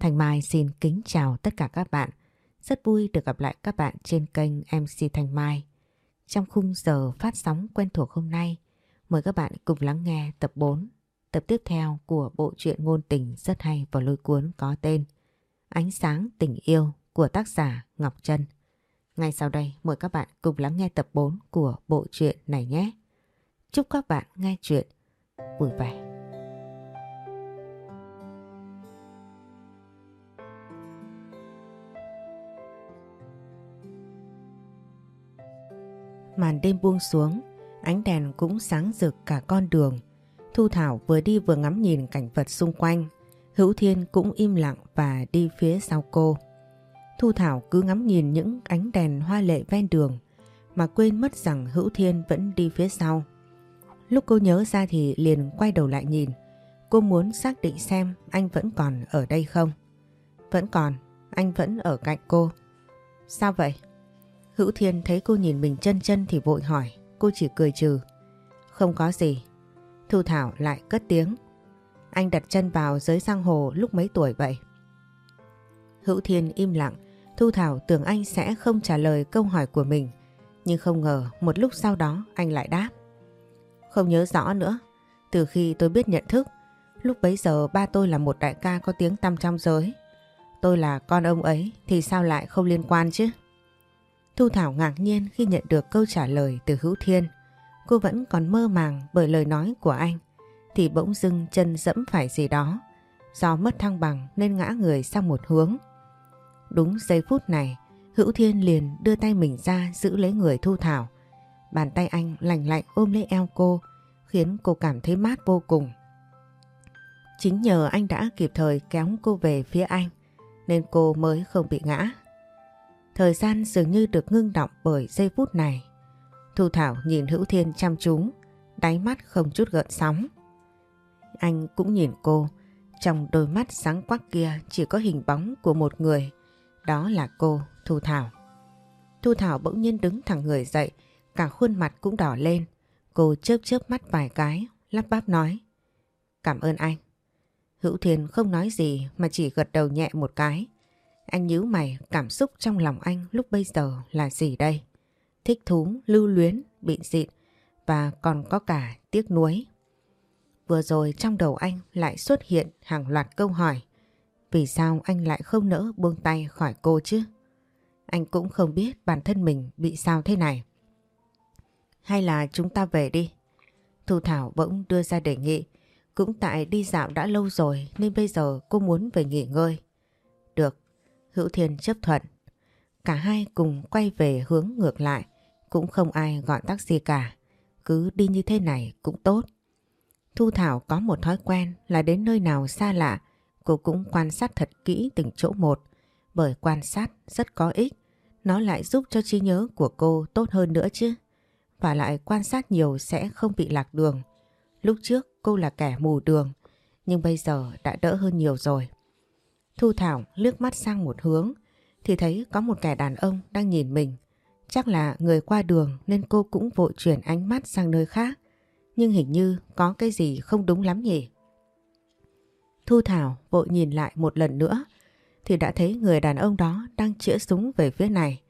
Thành Mai xin kính chào tất cả các bạn. Rất vui được gặp lại các bạn trên kênh MC Thành Mai. Trong khung giờ phát sóng quen thuộc hôm nay, mời các bạn cùng lắng nghe tập 4, tập tiếp theo của bộ truyện ngôn tình rất hay và lôi cuốn có tên Ánh sáng tình yêu của tác giả Ngọc Trân. Ngay sau đây mời các bạn cùng lắng nghe tập 4 của bộ truyện này nhé. Chúc các bạn nghe chuyện vui vẻ. Màn đêm buông xuống, ánh đèn cũng sáng rực cả con đường. Thu Thảo vừa đi vừa ngắm nhìn cảnh vật xung quanh. Hữu Thiên cũng im lặng và đi phía sau cô. Thu Thảo cứ ngắm nhìn những ánh đèn hoa lệ ven đường mà quên mất rằng Hữu Thiên vẫn đi phía sau. Lúc cô nhớ ra thì liền quay đầu lại nhìn. Cô muốn xác định xem anh vẫn còn ở đây không. Vẫn còn, anh vẫn ở cạnh cô. Sao vậy? Hữu Thiên thấy cô nhìn mình chân chân thì vội hỏi. Cô chỉ cười trừ. Không có gì. Thu Thảo lại cất tiếng. Anh đặt chân vào dưới giang hồ lúc mấy tuổi vậy? Hữu Thiên im lặng. Thu Thảo tưởng anh sẽ không trả lời câu hỏi của mình. Nhưng không ngờ một lúc sau đó anh lại đáp. Không nhớ rõ nữa. Từ khi tôi biết nhận thức, lúc bấy giờ ba tôi là một đại ca có tiếng tăm trong giới. Tôi là con ông ấy thì sao lại không liên quan chứ? Thu Thảo ngạc nhiên khi nhận được câu trả lời từ Hữu Thiên. Cô vẫn còn mơ màng bởi lời nói của anh. Thì bỗng dưng chân dẫm phải gì đó. Do mất thăng bằng nên ngã người sang một hướng. Đúng giây phút này, Hữu Thiên liền đưa tay mình ra giữ lấy người Thu Thảo. Bàn tay anh lành lạnh ôm lấy eo cô, khiến cô cảm thấy mát vô cùng. Chính nhờ anh đã kịp thời kéo cô về phía anh, nên cô mới không bị ngã. Thời gian dường như được ngưng động bởi giây phút này. Thu Thảo nhìn Hữu Thiên chăm chú, đáy mắt không chút gợn sóng. Anh cũng nhìn cô, trong đôi mắt sáng quắc kia chỉ có hình bóng của một người, đó là cô, Thu Thảo. Thu Thảo bỗng nhiên đứng thẳng người dậy, cả khuôn mặt cũng đỏ lên. Cô chớp chớp mắt vài cái, lắp bắp nói. Cảm ơn anh. Hữu Thiên không nói gì mà chỉ gật đầu nhẹ một cái. Anh nhíu mày cảm xúc trong lòng anh lúc bây giờ là gì đây? Thích thú, lưu luyến, bị dịn và còn có cả tiếc nuối. Vừa rồi trong đầu anh lại xuất hiện hàng loạt câu hỏi. Vì sao anh lại không nỡ buông tay khỏi cô chứ? Anh cũng không biết bản thân mình bị sao thế này. Hay là chúng ta về đi? Thu Thảo bỗng đưa ra đề nghị. Cũng tại đi dạo đã lâu rồi nên bây giờ cô muốn về nghỉ ngơi. Hữu Thiên chấp thuận. Cả hai cùng quay về hướng ngược lại. Cũng không ai gọi taxi cả. Cứ đi như thế này cũng tốt. Thu Thảo có một thói quen là đến nơi nào xa lạ, cô cũng quan sát thật kỹ từng chỗ một. Bởi quan sát rất có ích. Nó lại giúp cho trí nhớ của cô tốt hơn nữa chứ. Và lại quan sát nhiều sẽ không bị lạc đường. Lúc trước cô là kẻ mù đường. Nhưng bây giờ đã đỡ hơn nhiều rồi. Thu Thảo lướt mắt sang một hướng, thì thấy có một kẻ đàn ông đang nhìn mình. Chắc là người qua đường nên cô cũng vội chuyển ánh mắt sang nơi khác. Nhưng hình như có cái gì không đúng lắm nhỉ? Thu Thảo vội nhìn lại một lần nữa, thì đã thấy người đàn ông đó đang chĩa súng về phía này.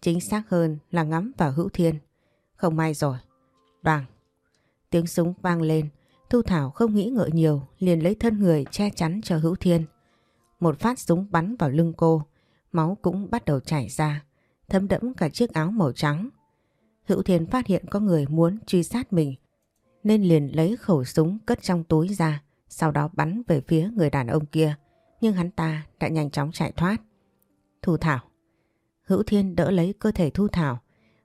Chính xác hơn là ngắm vào hữu thiên. Không may rồi. Đoàn. Tiếng súng vang lên. Thu Thảo không nghĩ ngợi nhiều, liền lấy thân người che chắn cho hữu thiên. Một phát súng bắn vào lưng cô. Máu cũng bắt đầu chảy ra. Thấm đẫm cả chiếc áo màu trắng. Hữu thiên phát hiện có người muốn truy sát mình. Nên liền lấy khẩu súng cất trong túi ra. Sau đó bắn về phía người đàn ông kia. Nhưng hắn ta đã nhanh chóng chạy thoát. Thu Thảo. Hữu Thiên đỡ lấy cơ thể Thu Thảo.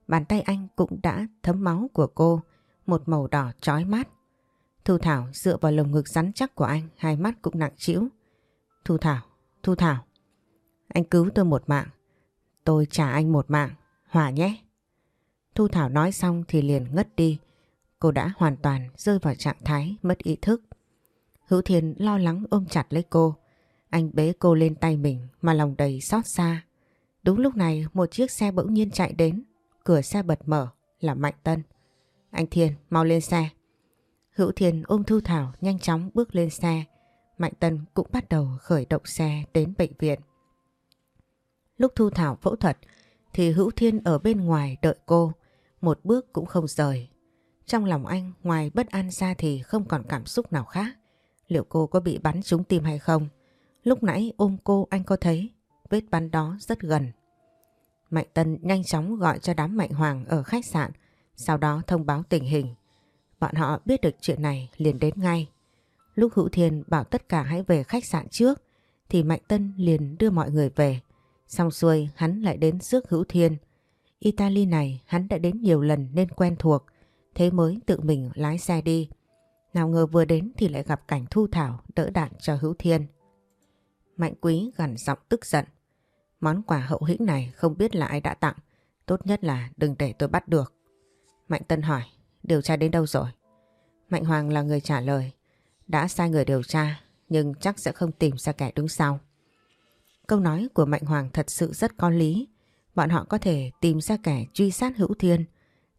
Bàn tay anh cũng đã thấm máu của cô. Một màu đỏ chói mắt. Thu Thảo dựa vào lồng ngực rắn chắc của anh. Hai mắt cũng nặng trĩu. Thu Thảo, Thu Thảo. Anh cứu tôi một mạng. Tôi trả anh một mạng. Hòa nhé. Thu Thảo nói xong thì liền ngất đi. Cô đã hoàn toàn rơi vào trạng thái mất ý thức. Hữu Thiên lo lắng ôm chặt lấy cô. Anh bế cô lên tay mình mà lòng đầy xót xa. Đúng lúc này một chiếc xe bỗng nhiên chạy đến. Cửa xe bật mở là Mạnh Tân. Anh Thiên mau lên xe. Hữu Thiên ôm Thu Thảo nhanh chóng bước lên xe Mạnh Tân cũng bắt đầu khởi động xe đến bệnh viện. Lúc Thu Thảo phẫu thuật thì Hữu Thiên ở bên ngoài đợi cô, một bước cũng không rời. Trong lòng anh ngoài bất an ra thì không còn cảm xúc nào khác. Liệu cô có bị bắn trúng tim hay không? Lúc nãy ôm cô anh có thấy vết bắn đó rất gần. Mạnh Tân nhanh chóng gọi cho đám Mạnh Hoàng ở khách sạn, sau đó thông báo tình hình. Bọn họ biết được chuyện này liền đến ngay. Lúc Hữu Thiên bảo tất cả hãy về khách sạn trước, thì Mạnh Tân liền đưa mọi người về. Xong xuôi hắn lại đến rước Hữu Thiên. Italy này hắn đã đến nhiều lần nên quen thuộc, thế mới tự mình lái xe đi. Nào ngờ vừa đến thì lại gặp cảnh thu thảo đỡ đạn cho Hữu Thiên. Mạnh Quý gằn giọng tức giận. Món quà hậu hĩnh này không biết là ai đã tặng. Tốt nhất là đừng để tôi bắt được. Mạnh Tân hỏi, điều tra đến đâu rồi? Mạnh Hoàng là người trả lời. Đã sai người điều tra, nhưng chắc sẽ không tìm ra kẻ đứng sau. Câu nói của Mạnh Hoàng thật sự rất có lý. Bọn họ có thể tìm ra kẻ truy sát hữu thiên,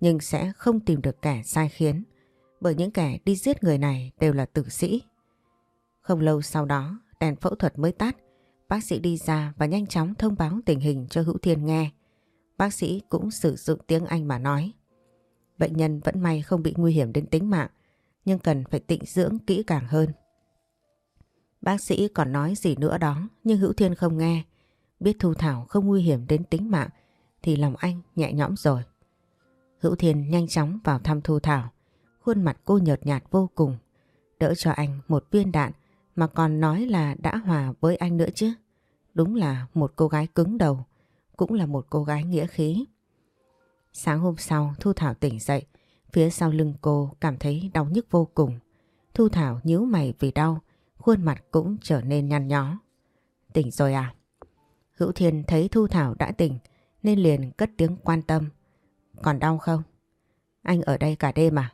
nhưng sẽ không tìm được kẻ sai khiến. Bởi những kẻ đi giết người này đều là tử sĩ. Không lâu sau đó, đèn phẫu thuật mới tắt. Bác sĩ đi ra và nhanh chóng thông báo tình hình cho Hữu Thiên nghe. Bác sĩ cũng sử dụng tiếng Anh mà nói. Bệnh nhân vẫn may không bị nguy hiểm đến tính mạng, nhưng cần phải tịnh dưỡng kỹ càng hơn. Bác sĩ còn nói gì nữa đó, nhưng Hữu Thiên không nghe. Biết Thu Thảo không nguy hiểm đến tính mạng, thì lòng anh nhẹ nhõm rồi. Hữu Thiên nhanh chóng vào thăm Thu Thảo. Khuôn mặt cô nhợt nhạt vô cùng. Đỡ cho anh một viên đạn mà còn nói là đã hòa với anh nữa chứ. Đúng là một cô gái cứng đầu, cũng là một cô gái nghĩa khí. Sáng hôm sau Thu Thảo tỉnh dậy, phía sau lưng cô cảm thấy đau nhức vô cùng. Thu Thảo nhíu mày vì đau, khuôn mặt cũng trở nên nhăn nhó. Tỉnh rồi à? Hữu Thiên thấy Thu Thảo đã tỉnh nên liền cất tiếng quan tâm. Còn đau không? Anh ở đây cả đêm à?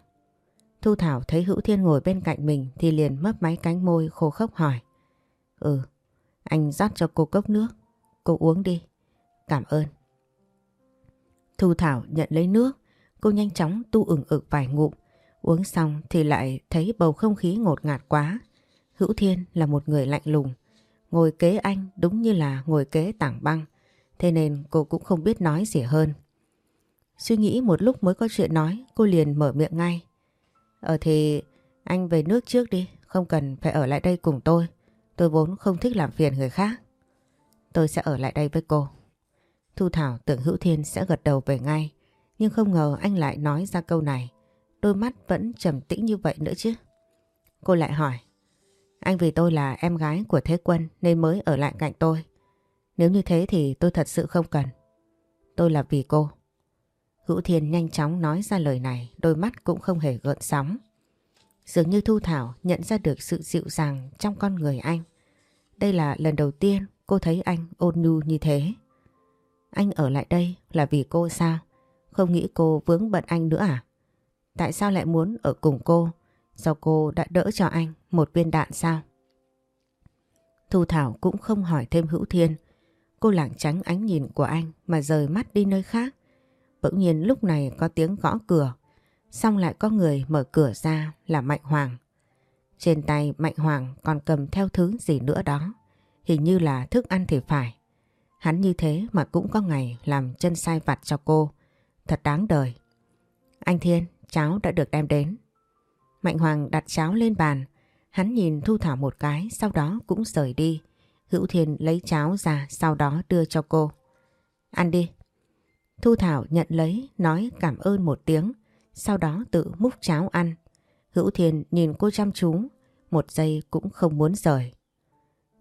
Thu Thảo thấy Hữu Thiên ngồi bên cạnh mình thì liền mấp máy cánh môi khô khốc hỏi. Ừ, anh rót cho cô cốc nước. Cô uống đi. Cảm ơn. Thu Thảo nhận lấy nước. Cô nhanh chóng tu ửng ực vài ngụm. Uống xong thì lại thấy bầu không khí ngột ngạt quá. Hữu Thiên là một người lạnh lùng. Ngồi kế anh đúng như là ngồi kế tảng băng. Thế nên cô cũng không biết nói gì hơn. Suy nghĩ một lúc mới có chuyện nói, cô liền mở miệng ngay. Ờ thì anh về nước trước đi, không cần phải ở lại đây cùng tôi. Tôi vốn không thích làm phiền người khác. Tôi sẽ ở lại đây với cô. Thu Thảo tưởng Hữu Thiên sẽ gật đầu về ngay, nhưng không ngờ anh lại nói ra câu này. Đôi mắt vẫn trầm tĩnh như vậy nữa chứ. Cô lại hỏi, anh vì tôi là em gái của Thế Quân nên mới ở lại cạnh tôi. Nếu như thế thì tôi thật sự không cần. Tôi là vì cô. Hữu Thiên nhanh chóng nói ra lời này, đôi mắt cũng không hề gợn sóng. Dường như Thu Thảo nhận ra được sự dịu dàng trong con người anh. Đây là lần đầu tiên cô thấy anh ôn nhu như thế. Anh ở lại đây là vì cô sao? Không nghĩ cô vướng bận anh nữa à? Tại sao lại muốn ở cùng cô? Do cô đã đỡ cho anh một viên đạn sao? Thu Thảo cũng không hỏi thêm Hữu Thiên. Cô lảng tránh ánh nhìn của anh mà rời mắt đi nơi khác. Bỗng nhiên lúc này có tiếng gõ cửa. Xong lại có người mở cửa ra là Mạnh Hoàng. Trên tay Mạnh Hoàng còn cầm theo thứ gì nữa đó. Hình như là thức ăn thì phải. Hắn như thế mà cũng có ngày làm chân sai vặt cho cô. Thật đáng đời. Anh Thiên, cháo đã được đem đến. Mạnh Hoàng đặt cháo lên bàn. Hắn nhìn Thu Thảo một cái, sau đó cũng rời đi. Hữu Thiên lấy cháo ra, sau đó đưa cho cô. Ăn đi. Thu Thảo nhận lấy, nói cảm ơn một tiếng, sau đó tự múc cháo ăn. Hữu Thiên nhìn cô chăm chú, một giây cũng không muốn rời.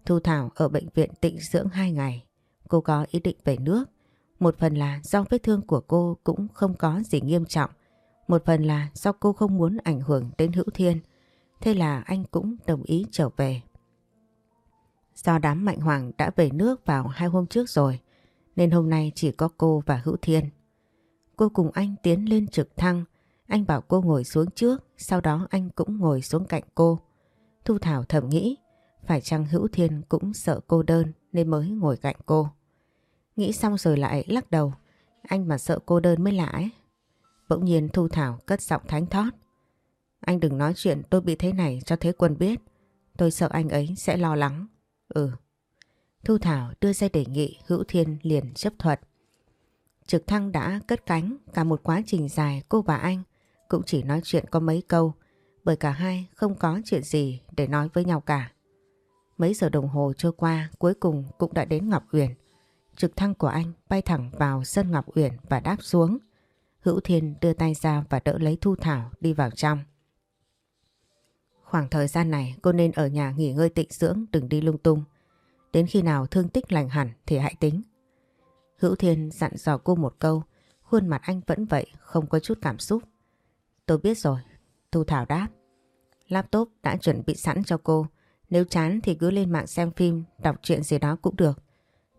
Thu Thảo ở bệnh viện tịnh dưỡng hai ngày, cô có ý định về nước. Một phần là do vết thương của cô cũng không có gì nghiêm trọng, một phần là do cô không muốn ảnh hưởng đến Hữu Thiên, thế là anh cũng đồng ý trở về. Do đám Mạnh Hoàng đã về nước vào hai hôm trước rồi, nên hôm nay chỉ có cô và Hữu Thiên. Cô cùng anh tiến lên trực thăng, anh bảo cô ngồi xuống trước, sau đó anh cũng ngồi xuống cạnh cô. Thu Thảo thầm nghĩ, phải chăng Hữu Thiên cũng sợ cô đơn nên mới ngồi cạnh cô. Nghĩ xong rồi lại lắc đầu, anh mà sợ cô đơn mới lạ ấy. Bỗng nhiên Thu Thảo cất giọng thánh thót. Anh đừng nói chuyện tôi bị thế này cho thế quân biết. Tôi sợ anh ấy sẽ lo lắng. Ừ. Thu Thảo đưa ra đề nghị Hữu Thiên liền chấp thuận. Trực thăng đã cất cánh cả một quá trình dài cô và anh cũng chỉ nói chuyện có mấy câu bởi cả hai không có chuyện gì để nói với nhau cả. Mấy giờ đồng hồ trôi qua cuối cùng cũng đã đến Ngọc Uyển. Trực thăng của anh bay thẳng vào sân Ngọc Uyển và đáp xuống. Hữu Thiên đưa tay ra và đỡ lấy Thu Thảo đi vào trong. Khoảng thời gian này cô nên ở nhà nghỉ ngơi tịnh dưỡng đừng đi lung tung. Đến khi nào thương tích lành hẳn thì hãy tính. Hữu Thiên dặn dò cô một câu, khuôn mặt anh vẫn vậy, không có chút cảm xúc. Tôi biết rồi, Thu Thảo đáp. Laptop đã chuẩn bị sẵn cho cô, nếu chán thì cứ lên mạng xem phim, đọc chuyện gì đó cũng được.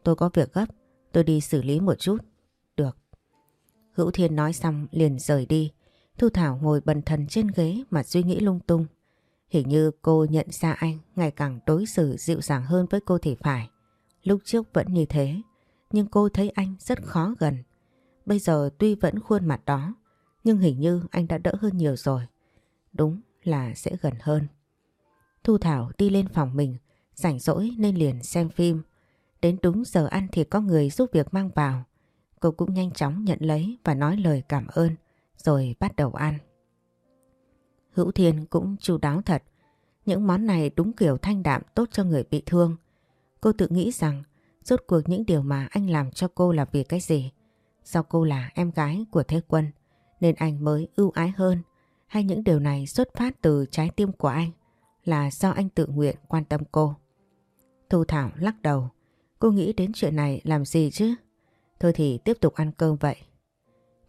Tôi có việc gấp, tôi đi xử lý một chút. Được. Hữu Thiên nói xong liền rời đi. Thu Thảo ngồi bần thần trên ghế mà suy nghĩ lung tung. Hình như cô nhận ra anh ngày càng đối xử dịu dàng hơn với cô thì phải. Lúc trước vẫn như thế, nhưng cô thấy anh rất khó gần. Bây giờ tuy vẫn khuôn mặt đó, nhưng hình như anh đã đỡ hơn nhiều rồi. Đúng là sẽ gần hơn. Thu Thảo đi lên phòng mình, rảnh rỗi nên liền xem phim. Đến đúng giờ ăn thì có người giúp việc mang vào. Cô cũng nhanh chóng nhận lấy và nói lời cảm ơn, rồi bắt đầu ăn. Hữu Thiên cũng chu đáo thật. Những món này đúng kiểu thanh đạm tốt cho người bị thương. Cô tự nghĩ rằng rốt cuộc những điều mà anh làm cho cô là vì cái gì? Do cô là em gái của Thế Quân nên anh mới ưu ái hơn hay những điều này xuất phát từ trái tim của anh là do anh tự nguyện quan tâm cô. Thu Thảo lắc đầu. Cô nghĩ đến chuyện này làm gì chứ? Thôi thì tiếp tục ăn cơm vậy.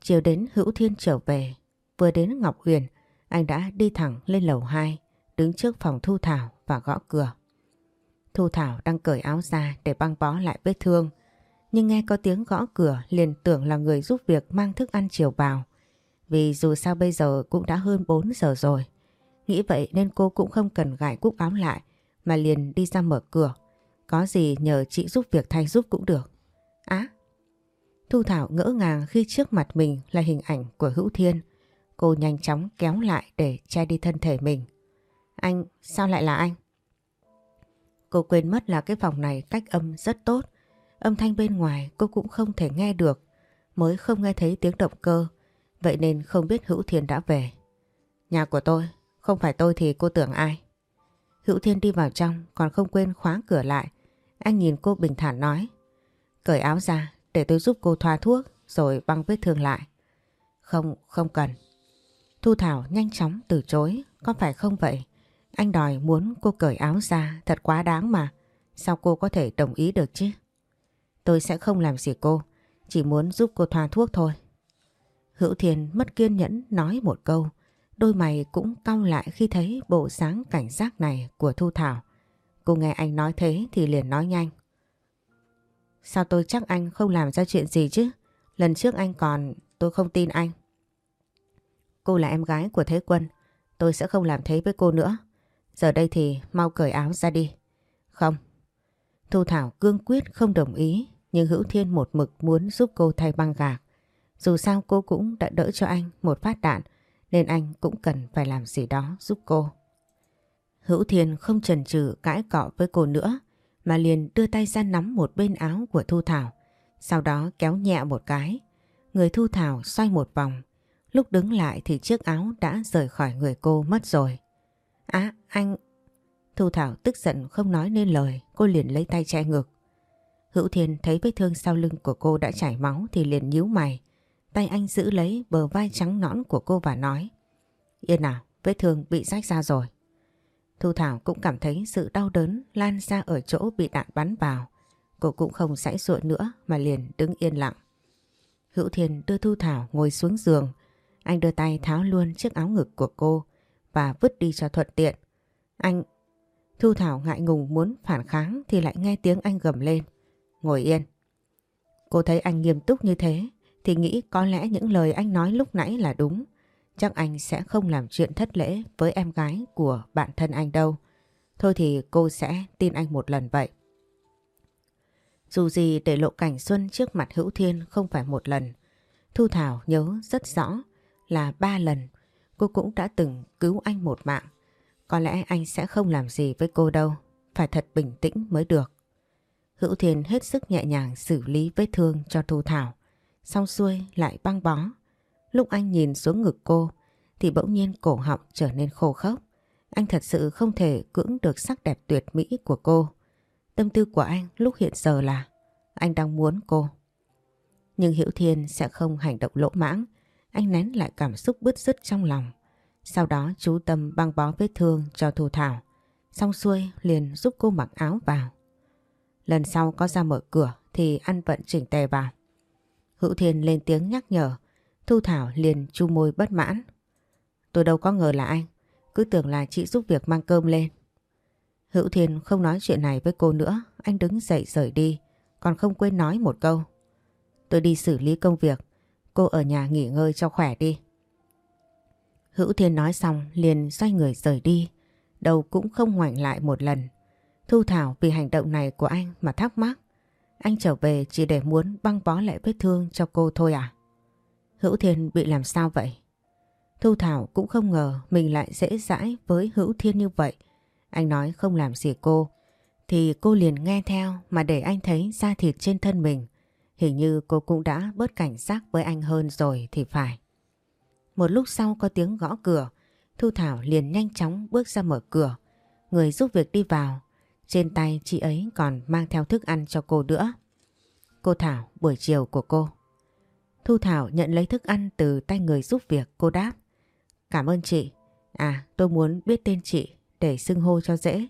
Chiều đến Hữu Thiên trở về. Vừa đến Ngọc Huyền, anh đã đi thẳng lên lầu 2, đứng trước phòng Thu Thảo và gõ cửa. Thu Thảo đang cởi áo ra để băng bó lại vết thương. Nhưng nghe có tiếng gõ cửa liền tưởng là người giúp việc mang thức ăn chiều vào. Vì dù sao bây giờ cũng đã hơn 4 giờ rồi. Nghĩ vậy nên cô cũng không cần gãi cúc áo lại mà liền đi ra mở cửa. Có gì nhờ chị giúp việc thay giúp cũng được. Á! Thu Thảo ngỡ ngàng khi trước mặt mình là hình ảnh của Hữu Thiên. Cô nhanh chóng kéo lại để che đi thân thể mình. Anh, sao lại là anh? Cô quên mất là cái phòng này cách âm rất tốt. Âm thanh bên ngoài cô cũng không thể nghe được. Mới không nghe thấy tiếng động cơ. Vậy nên không biết Hữu Thiên đã về. Nhà của tôi, không phải tôi thì cô tưởng ai. Hữu Thiên đi vào trong còn không quên khóa cửa lại. Anh nhìn cô bình thản nói. Cởi áo ra để tôi giúp cô thoa thuốc rồi băng vết thương lại. Không, không cần. Thu Thảo nhanh chóng từ chối. Có phải không vậy? Anh đòi muốn cô cởi áo ra thật quá đáng mà. Sao cô có thể đồng ý được chứ? Tôi sẽ không làm gì cô. Chỉ muốn giúp cô thoa thuốc thôi. Hữu Thiên mất kiên nhẫn nói một câu. Đôi mày cũng cau lại khi thấy bộ sáng cảnh giác này của Thu Thảo. Cô nghe anh nói thế thì liền nói nhanh. Sao tôi chắc anh không làm ra chuyện gì chứ? Lần trước anh còn, tôi không tin anh. Cô là em gái của Thế Quân, tôi sẽ không làm thế với cô nữa. Giờ đây thì mau cởi áo ra đi. Không. Thu Thảo cương quyết không đồng ý, nhưng Hữu Thiên một mực muốn giúp cô thay băng gạc. Dù sao cô cũng đã đỡ cho anh một phát đạn, nên anh cũng cần phải làm gì đó giúp cô. Hữu Thiên không chần chừ cãi cọ với cô nữa, mà liền đưa tay ra nắm một bên áo của Thu Thảo, sau đó kéo nhẹ một cái. Người Thu Thảo xoay một vòng, lúc đứng lại thì chiếc áo đã rời khỏi người cô mất rồi. Á, anh... Thu Thảo tức giận không nói nên lời, cô liền lấy tay che ngực. Hữu Thiên thấy vết thương sau lưng của cô đã chảy máu thì liền nhíu mày. Tay anh giữ lấy bờ vai trắng nõn của cô và nói Yên nào, vết thương bị rách ra rồi. Thu Thảo cũng cảm thấy sự đau đớn lan ra ở chỗ bị đạn bắn vào. Cô cũng không sãi ruộng nữa mà liền đứng yên lặng. Hữu Thiên đưa Thu Thảo ngồi xuống giường. Anh đưa tay tháo luôn chiếc áo ngực của cô và vứt đi cho thuận tiện. Anh... Thu Thảo ngại ngùng muốn phản kháng thì lại nghe tiếng anh gầm lên. Ngồi yên. Cô thấy anh nghiêm túc như thế thì nghĩ có lẽ những lời anh nói lúc nãy là đúng. Chắc anh sẽ không làm chuyện thất lễ với em gái của bạn thân anh đâu. Thôi thì cô sẽ tin anh một lần vậy. Dù gì để lộ cảnh Xuân trước mặt Hữu Thiên không phải một lần. Thu Thảo nhớ rất rõ là ba lần cô cũng đã từng cứu anh một mạng. Có lẽ anh sẽ không làm gì với cô đâu, phải thật bình tĩnh mới được. Hữu Thiên hết sức nhẹ nhàng xử lý vết thương cho Thu Thảo, xong xuôi lại băng bó. Lúc anh nhìn xuống ngực cô, thì bỗng nhiên cổ họng trở nên khô khốc. Anh thật sự không thể cưỡng được sắc đẹp tuyệt mỹ của cô. Tâm tư của anh lúc hiện giờ là, anh đang muốn cô. Nhưng Hữu Thiên sẽ không hành động lỗ mãng. Anh nén lại cảm xúc bứt rứt trong lòng. Sau đó chú Tâm băng bó vết thương cho Thu Thảo. Xong xuôi liền giúp cô mặc áo vào. Lần sau có ra mở cửa thì ăn vận chỉnh tề vào. Hữu Thiên lên tiếng nhắc nhở. Thu Thảo liền chu môi bất mãn. Tôi đâu có ngờ là anh. Cứ tưởng là chị giúp việc mang cơm lên. Hữu Thiên không nói chuyện này với cô nữa. Anh đứng dậy rời đi. Còn không quên nói một câu. Tôi đi xử lý công việc. Cô ở nhà nghỉ ngơi cho khỏe đi. Hữu Thiên nói xong liền xoay người rời đi. Đầu cũng không ngoảnh lại một lần. Thu Thảo vì hành động này của anh mà thắc mắc. Anh trở về chỉ để muốn băng bó lại vết thương cho cô thôi à? Hữu Thiên bị làm sao vậy? Thu Thảo cũng không ngờ mình lại dễ dãi với Hữu Thiên như vậy. Anh nói không làm gì cô, thì cô liền nghe theo mà để anh thấy da thịt trên thân mình. Hình như cô cũng đã bớt cảnh giác với anh hơn rồi thì phải. Một lúc sau có tiếng gõ cửa, Thu Thảo liền nhanh chóng bước ra mở cửa. Người giúp việc đi vào, trên tay chị ấy còn mang theo thức ăn cho cô nữa. Cô Thảo, buổi chiều của cô. Thu Thảo nhận lấy thức ăn từ tay người giúp việc, cô đáp. Cảm ơn chị. À, tôi muốn biết tên chị để xưng hô cho dễ.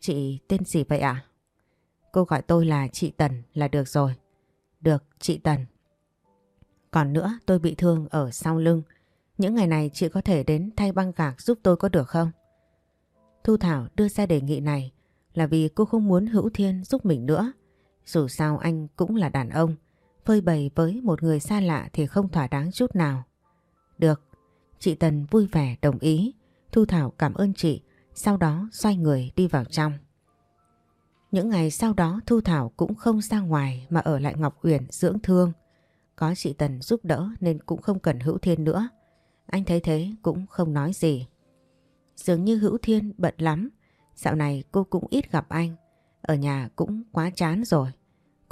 Chị tên gì vậy ạ? Cô gọi tôi là chị Tần là được rồi. Được, chị Tần. Còn nữa, tôi bị thương ở sau lưng. Những ngày này chị có thể đến thay băng gạc giúp tôi có được không? Thu Thảo đưa ra đề nghị này là vì cô không muốn Hữu Thiên giúp mình nữa. Dù sao anh cũng là đàn ông, phơi bày với một người xa lạ thì không thỏa đáng chút nào. Được, chị Tần vui vẻ đồng ý. Thu Thảo cảm ơn chị, sau đó xoay người đi vào trong. Những ngày sau đó Thu Thảo cũng không ra ngoài mà ở lại Ngọc Uyển dưỡng thương. Có chị Tần giúp đỡ nên cũng không cần Hữu Thiên nữa. Anh thấy thế cũng không nói gì. Dường như Hữu Thiên bận lắm. Dạo này cô cũng ít gặp anh. Ở nhà cũng quá chán rồi.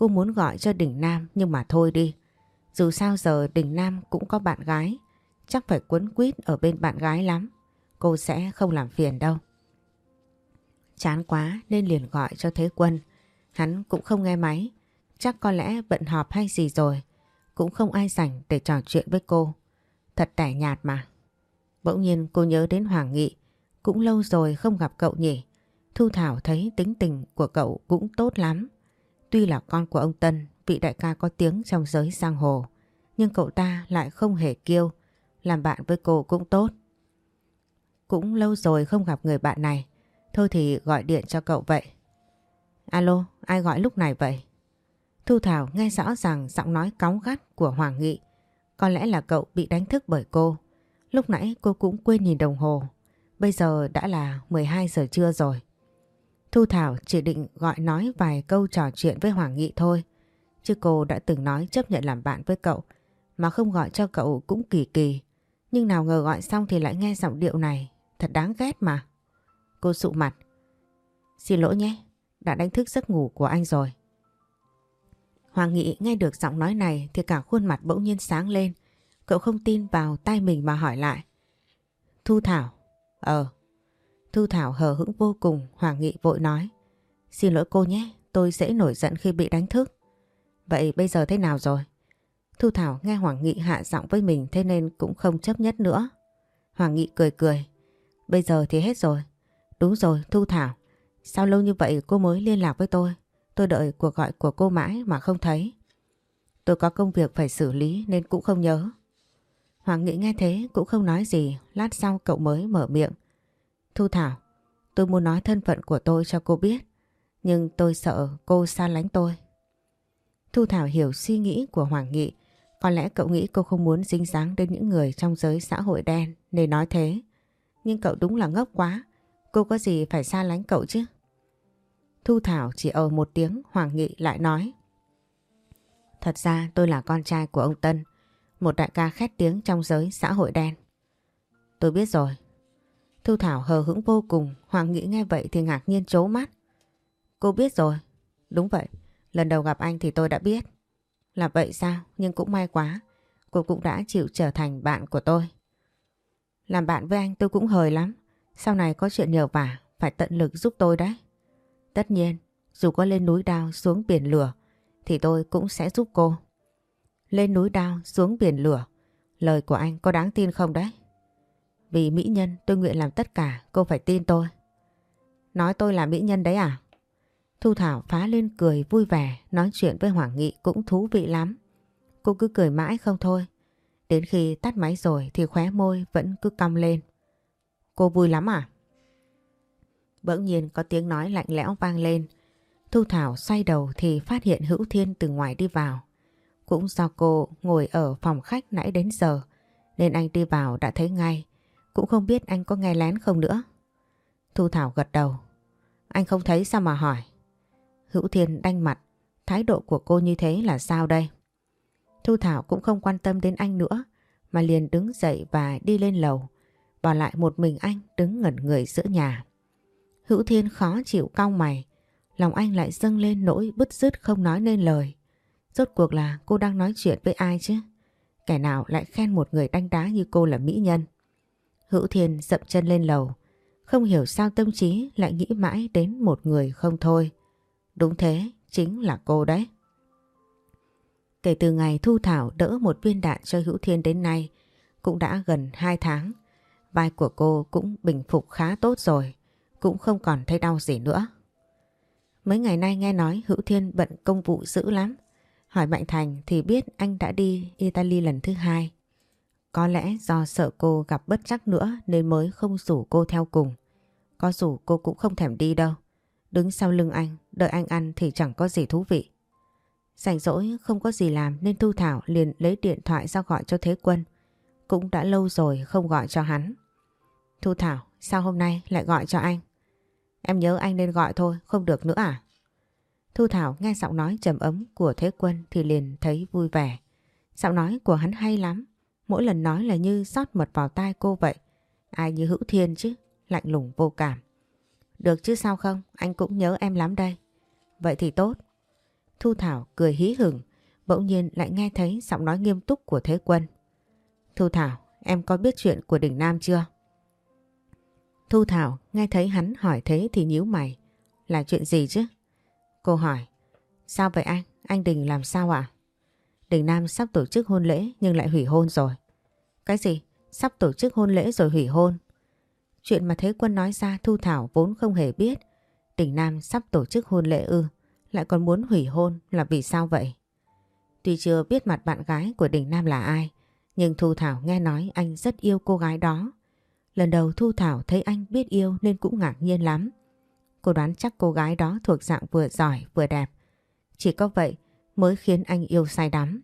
Cô muốn gọi cho Đình Nam, nhưng mà thôi đi. Dù sao giờ Đình Nam cũng có bạn gái. Chắc phải quấn quýt ở bên bạn gái lắm. Cô sẽ không làm phiền đâu. Chán quá, nên liền gọi cho Thế Quân. Hắn cũng không nghe máy. Chắc có lẽ bận họp hay gì rồi. Cũng không ai rảnh để trò chuyện với cô. Thật tẻ nhạt mà. Bỗng nhiên cô nhớ đến Hoàng Nghị. Cũng lâu rồi không gặp cậu nhỉ. Thu Thảo thấy tính tình của cậu cũng tốt lắm. Tuy là con của ông Tân, vị đại ca có tiếng trong giới giang hồ. Nhưng cậu ta lại không hề kiêu. Làm bạn với cô cũng tốt. Cũng lâu rồi không gặp người bạn này. Thôi thì gọi điện cho cậu vậy. Alo, ai gọi lúc này vậy? Thu Thảo nghe rõ ràng giọng nói cóng gắt của Hoàng Nghị. Có lẽ là cậu bị đánh thức bởi cô. Lúc nãy cô cũng quên nhìn đồng hồ. Bây giờ đã là 12 giờ trưa rồi. Thu Thảo chỉ định gọi nói vài câu trò chuyện với Hoàng Nghị thôi. Chứ cô đã từng nói chấp nhận làm bạn với cậu. Mà không gọi cho cậu cũng kỳ kỳ. Nhưng nào ngờ gọi xong thì lại nghe giọng điệu này. Thật đáng ghét mà. Cô sụ mặt. Xin lỗi nhé, đã đánh thức giấc ngủ của anh rồi. Hoàng Nghị nghe được giọng nói này thì cả khuôn mặt bỗng nhiên sáng lên. Cậu không tin vào tay mình mà hỏi lại. Thu Thảo. Ờ. Thu Thảo hờ hững vô cùng, Hoàng Nghị vội nói. Xin lỗi cô nhé, tôi dễ nổi giận khi bị đánh thức. Vậy bây giờ thế nào rồi? Thu Thảo nghe Hoàng Nghị hạ giọng với mình thế nên cũng không chấp nhất nữa. Hoàng Nghị cười cười. Bây giờ thì hết rồi. Đúng rồi, Thu Thảo. Sao lâu như vậy cô mới liên lạc với tôi? Tôi đợi cuộc gọi của cô mãi mà không thấy. Tôi có công việc phải xử lý nên cũng không nhớ. Hoàng Nghị nghe thế cũng không nói gì, lát sau cậu mới mở miệng. Thu Thảo, tôi muốn nói thân phận của tôi cho cô biết, nhưng tôi sợ cô xa lánh tôi. Thu Thảo hiểu suy nghĩ của Hoàng Nghị, có lẽ cậu nghĩ cô không muốn dính dáng đến những người trong giới xã hội đen nên nói thế. Nhưng cậu đúng là ngốc quá, cô có gì phải xa lánh cậu chứ? Thu Thảo chỉ ở một tiếng Hoàng Nghị lại nói. Thật ra tôi là con trai của ông Tân, một đại ca khét tiếng trong giới xã hội đen. Tôi biết rồi. Thu Thảo hờ hững vô cùng, Hoàng nghĩ nghe vậy thì ngạc nhiên chố mắt. Cô biết rồi. Đúng vậy, lần đầu gặp anh thì tôi đã biết. Là vậy sao? Nhưng cũng may quá. Cô cũng đã chịu trở thành bạn của tôi. Làm bạn với anh tôi cũng hời lắm. Sau này có chuyện nhờ vả, phải tận lực giúp tôi đấy. Tất nhiên, dù có lên núi đao xuống biển lửa, thì tôi cũng sẽ giúp cô. Lên núi đao xuống biển lửa, lời của anh có đáng tin không đấy? Vì mỹ nhân tôi nguyện làm tất cả, cô phải tin tôi. Nói tôi là mỹ nhân đấy à? Thu Thảo phá lên cười vui vẻ, nói chuyện với Hoàng Nghị cũng thú vị lắm. Cô cứ cười mãi không thôi. Đến khi tắt máy rồi thì khóe môi vẫn cứ cong lên. Cô vui lắm à? Bỗng nhiên có tiếng nói lạnh lẽo vang lên. Thu Thảo xoay đầu thì phát hiện Hữu Thiên từ ngoài đi vào. Cũng do cô ngồi ở phòng khách nãy đến giờ nên anh đi vào đã thấy ngay. Cũng không biết anh có nghe lén không nữa. Thu Thảo gật đầu. Anh không thấy sao mà hỏi. Hữu Thiên đanh mặt. Thái độ của cô như thế là sao đây? Thu Thảo cũng không quan tâm đến anh nữa, mà liền đứng dậy và đi lên lầu. Bỏ lại một mình anh đứng ngẩn người giữa nhà. Hữu Thiên khó chịu cau mày. Lòng anh lại dâng lên nỗi bứt rứt không nói nên lời. Rốt cuộc là cô đang nói chuyện với ai chứ? Kẻ nào lại khen một người đanh đá như cô là mỹ nhân? Hữu Thiên dậm chân lên lầu. Không hiểu sao tâm trí lại nghĩ mãi đến một người không thôi. Đúng thế, chính là cô đấy. Kể từ ngày Thu Thảo đỡ một viên đạn cho Hữu Thiên đến nay, cũng đã gần 2 tháng. Vai của cô cũng bình phục khá tốt rồi, cũng không còn thấy đau gì nữa. Mấy ngày nay nghe nói Hữu Thiên bận công vụ dữ lắm. Hỏi Mạnh Thành thì biết anh đã đi Italy lần thứ hai. Có lẽ do sợ cô gặp bất chắc nữa nên mới không rủ cô theo cùng. Có rủ cô cũng không thèm đi đâu. Đứng sau lưng anh, đợi anh ăn thì chẳng có gì thú vị. Rảnh rỗi không có gì làm nên Thu Thảo liền lấy điện thoại ra gọi cho Thế Quân. Cũng đã lâu rồi không gọi cho hắn. Thu Thảo, sao hôm nay lại gọi cho anh? Em nhớ anh nên gọi thôi, không được nữa à? Thu Thảo nghe giọng nói trầm ấm của Thế Quân thì liền thấy vui vẻ. Giọng nói của hắn hay lắm, mỗi lần nói là như rót mật vào tai cô vậy. Ai như hữu thiên chứ, lạnh lùng vô cảm. Được chứ sao không, anh cũng nhớ em lắm đây. Vậy thì tốt. Thu Thảo cười hí hửng, bỗng nhiên lại nghe thấy giọng nói nghiêm túc của Thế Quân. Thu Thảo, em có biết chuyện của đỉnh Nam chưa? Thu Thảo nghe thấy hắn hỏi thế thì nhíu mày. Là chuyện gì chứ? Cô hỏi. Sao vậy anh? Anh Đình làm sao ạ? À? Đình Nam sắp tổ chức hôn lễ nhưng lại hủy hôn rồi. Cái gì? Sắp tổ chức hôn lễ rồi hủy hôn? Chuyện mà Thế Quân nói ra Thu Thảo vốn không hề biết. Đình Nam sắp tổ chức hôn lễ ư. Lại còn muốn hủy hôn là vì sao vậy? Tuy chưa biết mặt bạn gái của Đình Nam là ai. Nhưng Thu Thảo nghe nói anh rất yêu cô gái đó. Lần đầu Thu Thảo thấy anh biết yêu nên cũng ngạc nhiên lắm. Cô đoán chắc cô gái đó thuộc dạng vừa giỏi, vừa đẹp. Chỉ có vậy mới khiến anh yêu say đắm.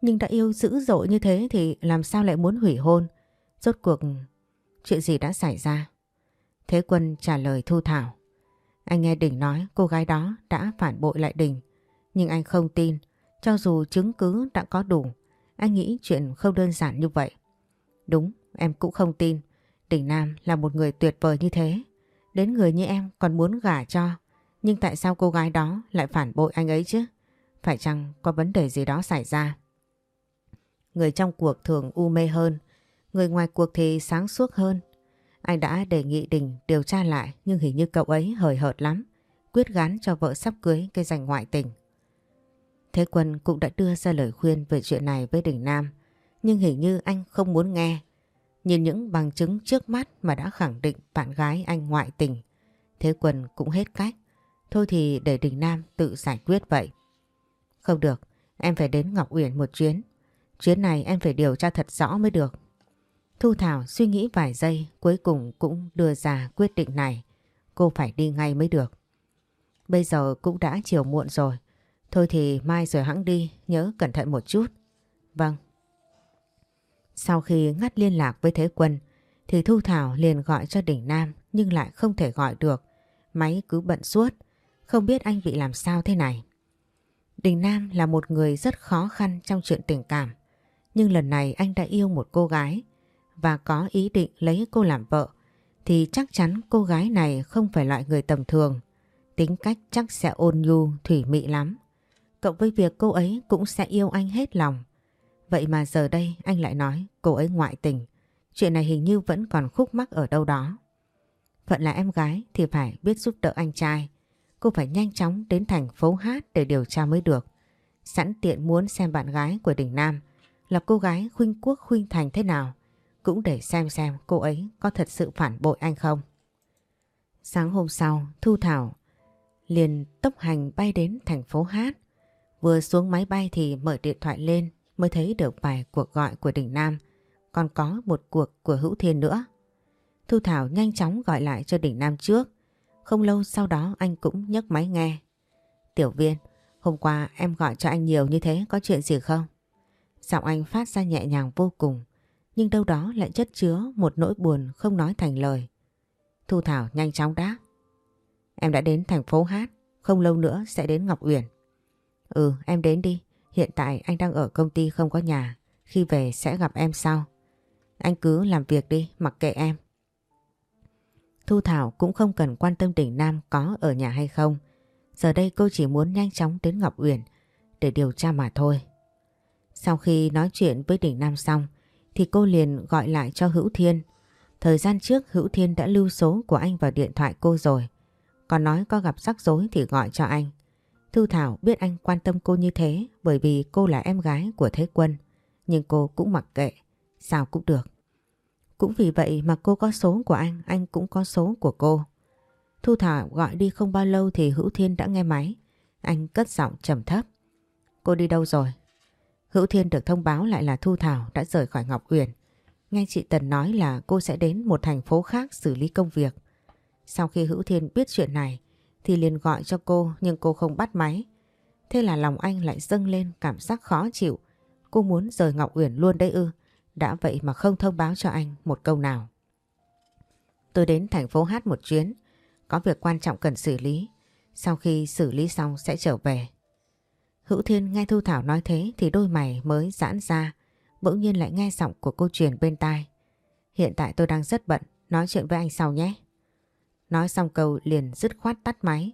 Nhưng đã yêu dữ dội như thế thì làm sao lại muốn hủy hôn? Rốt cuộc chuyện gì đã xảy ra? Thế Quân trả lời Thu Thảo. Anh nghe Đình nói cô gái đó đã phản bội lại Đình. Nhưng anh không tin, cho dù chứng cứ đã có đủ, anh nghĩ chuyện không đơn giản như vậy. Đúng, em cũng không tin. Đình Nam là một người tuyệt vời như thế. Đến người như em còn muốn gả cho. Nhưng tại sao cô gái đó lại phản bội anh ấy chứ? Phải chăng có vấn đề gì đó xảy ra? Người trong cuộc thường u mê hơn. Người ngoài cuộc thì sáng suốt hơn. Anh đã đề nghị Đình điều tra lại, nhưng hình như cậu ấy hời hợt lắm. Quyết gán cho vợ sắp cưới cây giành ngoại tình. Thế Quân cũng đã đưa ra lời khuyên về chuyện này với Đình Nam. Nhưng hình như anh không muốn nghe. Nhìn những bằng chứng trước mắt mà đã khẳng định bạn gái anh ngoại tình. Thế Quân cũng hết cách. Thôi thì để Đình Nam tự giải quyết vậy. Không được, em phải đến Ngọc Uyển một chuyến. Chuyến này em phải điều tra thật rõ mới được. Thu Thảo suy nghĩ vài giây cuối cùng cũng đưa ra quyết định này. Cô phải đi ngay mới được. Bây giờ cũng đã chiều muộn rồi. Thôi thì mai rồi hãng đi, nhớ cẩn thận một chút. Vâng. Sau khi ngắt liên lạc với Thế Quân thì Thu Thảo liền gọi cho Đỉnh Nam nhưng lại không thể gọi được. Máy cứ bận suốt, không biết anh bị làm sao thế này. Đình Nam là một người rất khó khăn trong chuyện tình cảm. Nhưng lần này anh đã yêu một cô gái và có ý định lấy cô làm vợ. thì chắc chắn cô gái này không phải loại người tầm thường. Tính cách chắc sẽ ôn nhu, thủy mị lắm. Cộng với việc cô ấy cũng sẽ yêu anh hết lòng. Vậy mà giờ đây anh lại nói cô ấy ngoại tình. Chuyện này hình như vẫn còn khúc mắc ở đâu đó. Phận là em gái thì phải biết giúp đỡ anh trai. Cô phải nhanh chóng đến thành phố Hát để điều tra mới được. Sẵn tiện muốn xem bạn gái của Đình Nam là cô gái khuynh quốc khuynh thành thế nào. Cũng để xem xem cô ấy có thật sự phản bội anh không. Sáng hôm sau, Thu Thảo liền tốc hành bay đến thành phố Hát. Vừa xuống máy bay thì mở điện thoại lên mới thấy được vài cuộc gọi của Đình Nam. Còn có một cuộc của Hữu Thiên nữa. Thu Thảo nhanh chóng gọi lại cho Đình Nam trước. Không lâu sau đó anh cũng nhấc máy nghe. Tiểu viên, hôm qua em gọi cho anh nhiều như thế có chuyện gì không? Giọng anh phát ra nhẹ nhàng vô cùng, nhưng đâu đó lại chất chứa một nỗi buồn không nói thành lời. Thu Thảo nhanh chóng đáp. Em đã đến thành phố Hát, không lâu nữa sẽ đến Ngọc Uyển. Ừ, em đến đi. Hiện tại anh đang ở công ty không có nhà, khi về sẽ gặp em sau. Anh cứ làm việc đi, mặc kệ em. Thu Thảo cũng không cần quan tâm Đình Nam có ở nhà hay không. Giờ đây cô chỉ muốn nhanh chóng đến Ngọc Uyển để điều tra mà thôi. Sau khi nói chuyện với Đình Nam xong, thì cô liền gọi lại cho Hữu Thiên. Thời gian trước, Hữu Thiên đã lưu số của anh vào điện thoại cô rồi. Còn nói có gặp rắc rối thì gọi cho anh. Thu Thảo biết anh quan tâm cô như thế bởi vì cô là em gái của Thế Quân. Nhưng cô cũng mặc kệ. Sao cũng được. Cũng vì vậy mà cô có số của anh, anh cũng có số của cô. Thu Thảo gọi đi không bao lâu thì Hữu Thiên đã nghe máy. Anh cất giọng trầm thấp. Cô đi đâu rồi? Hữu Thiên được thông báo lại là Thu Thảo đã rời khỏi Ngọc Uyển. Nghe chị Tần nói là cô sẽ đến một thành phố khác xử lý công việc. Sau khi Hữu Thiên biết chuyện này thì liền gọi cho cô nhưng cô không bắt máy. Thế là lòng anh lại dâng lên cảm giác khó chịu. Cô muốn rời Ngọc Uyển luôn đấy ư. Đã vậy mà không thông báo cho anh một câu nào. Tôi đến thành phố Hát một chuyến. Có việc quan trọng cần xử lý. Sau khi xử lý xong sẽ trở về. Hữu Thiên nghe Thu Thảo nói thế thì đôi mày mới giãn ra. Bỗng nhiên lại nghe giọng của cô truyền bên tai. Hiện tại tôi đang rất bận. Nói chuyện với anh sau nhé. Nói xong câu liền dứt khoát tắt máy.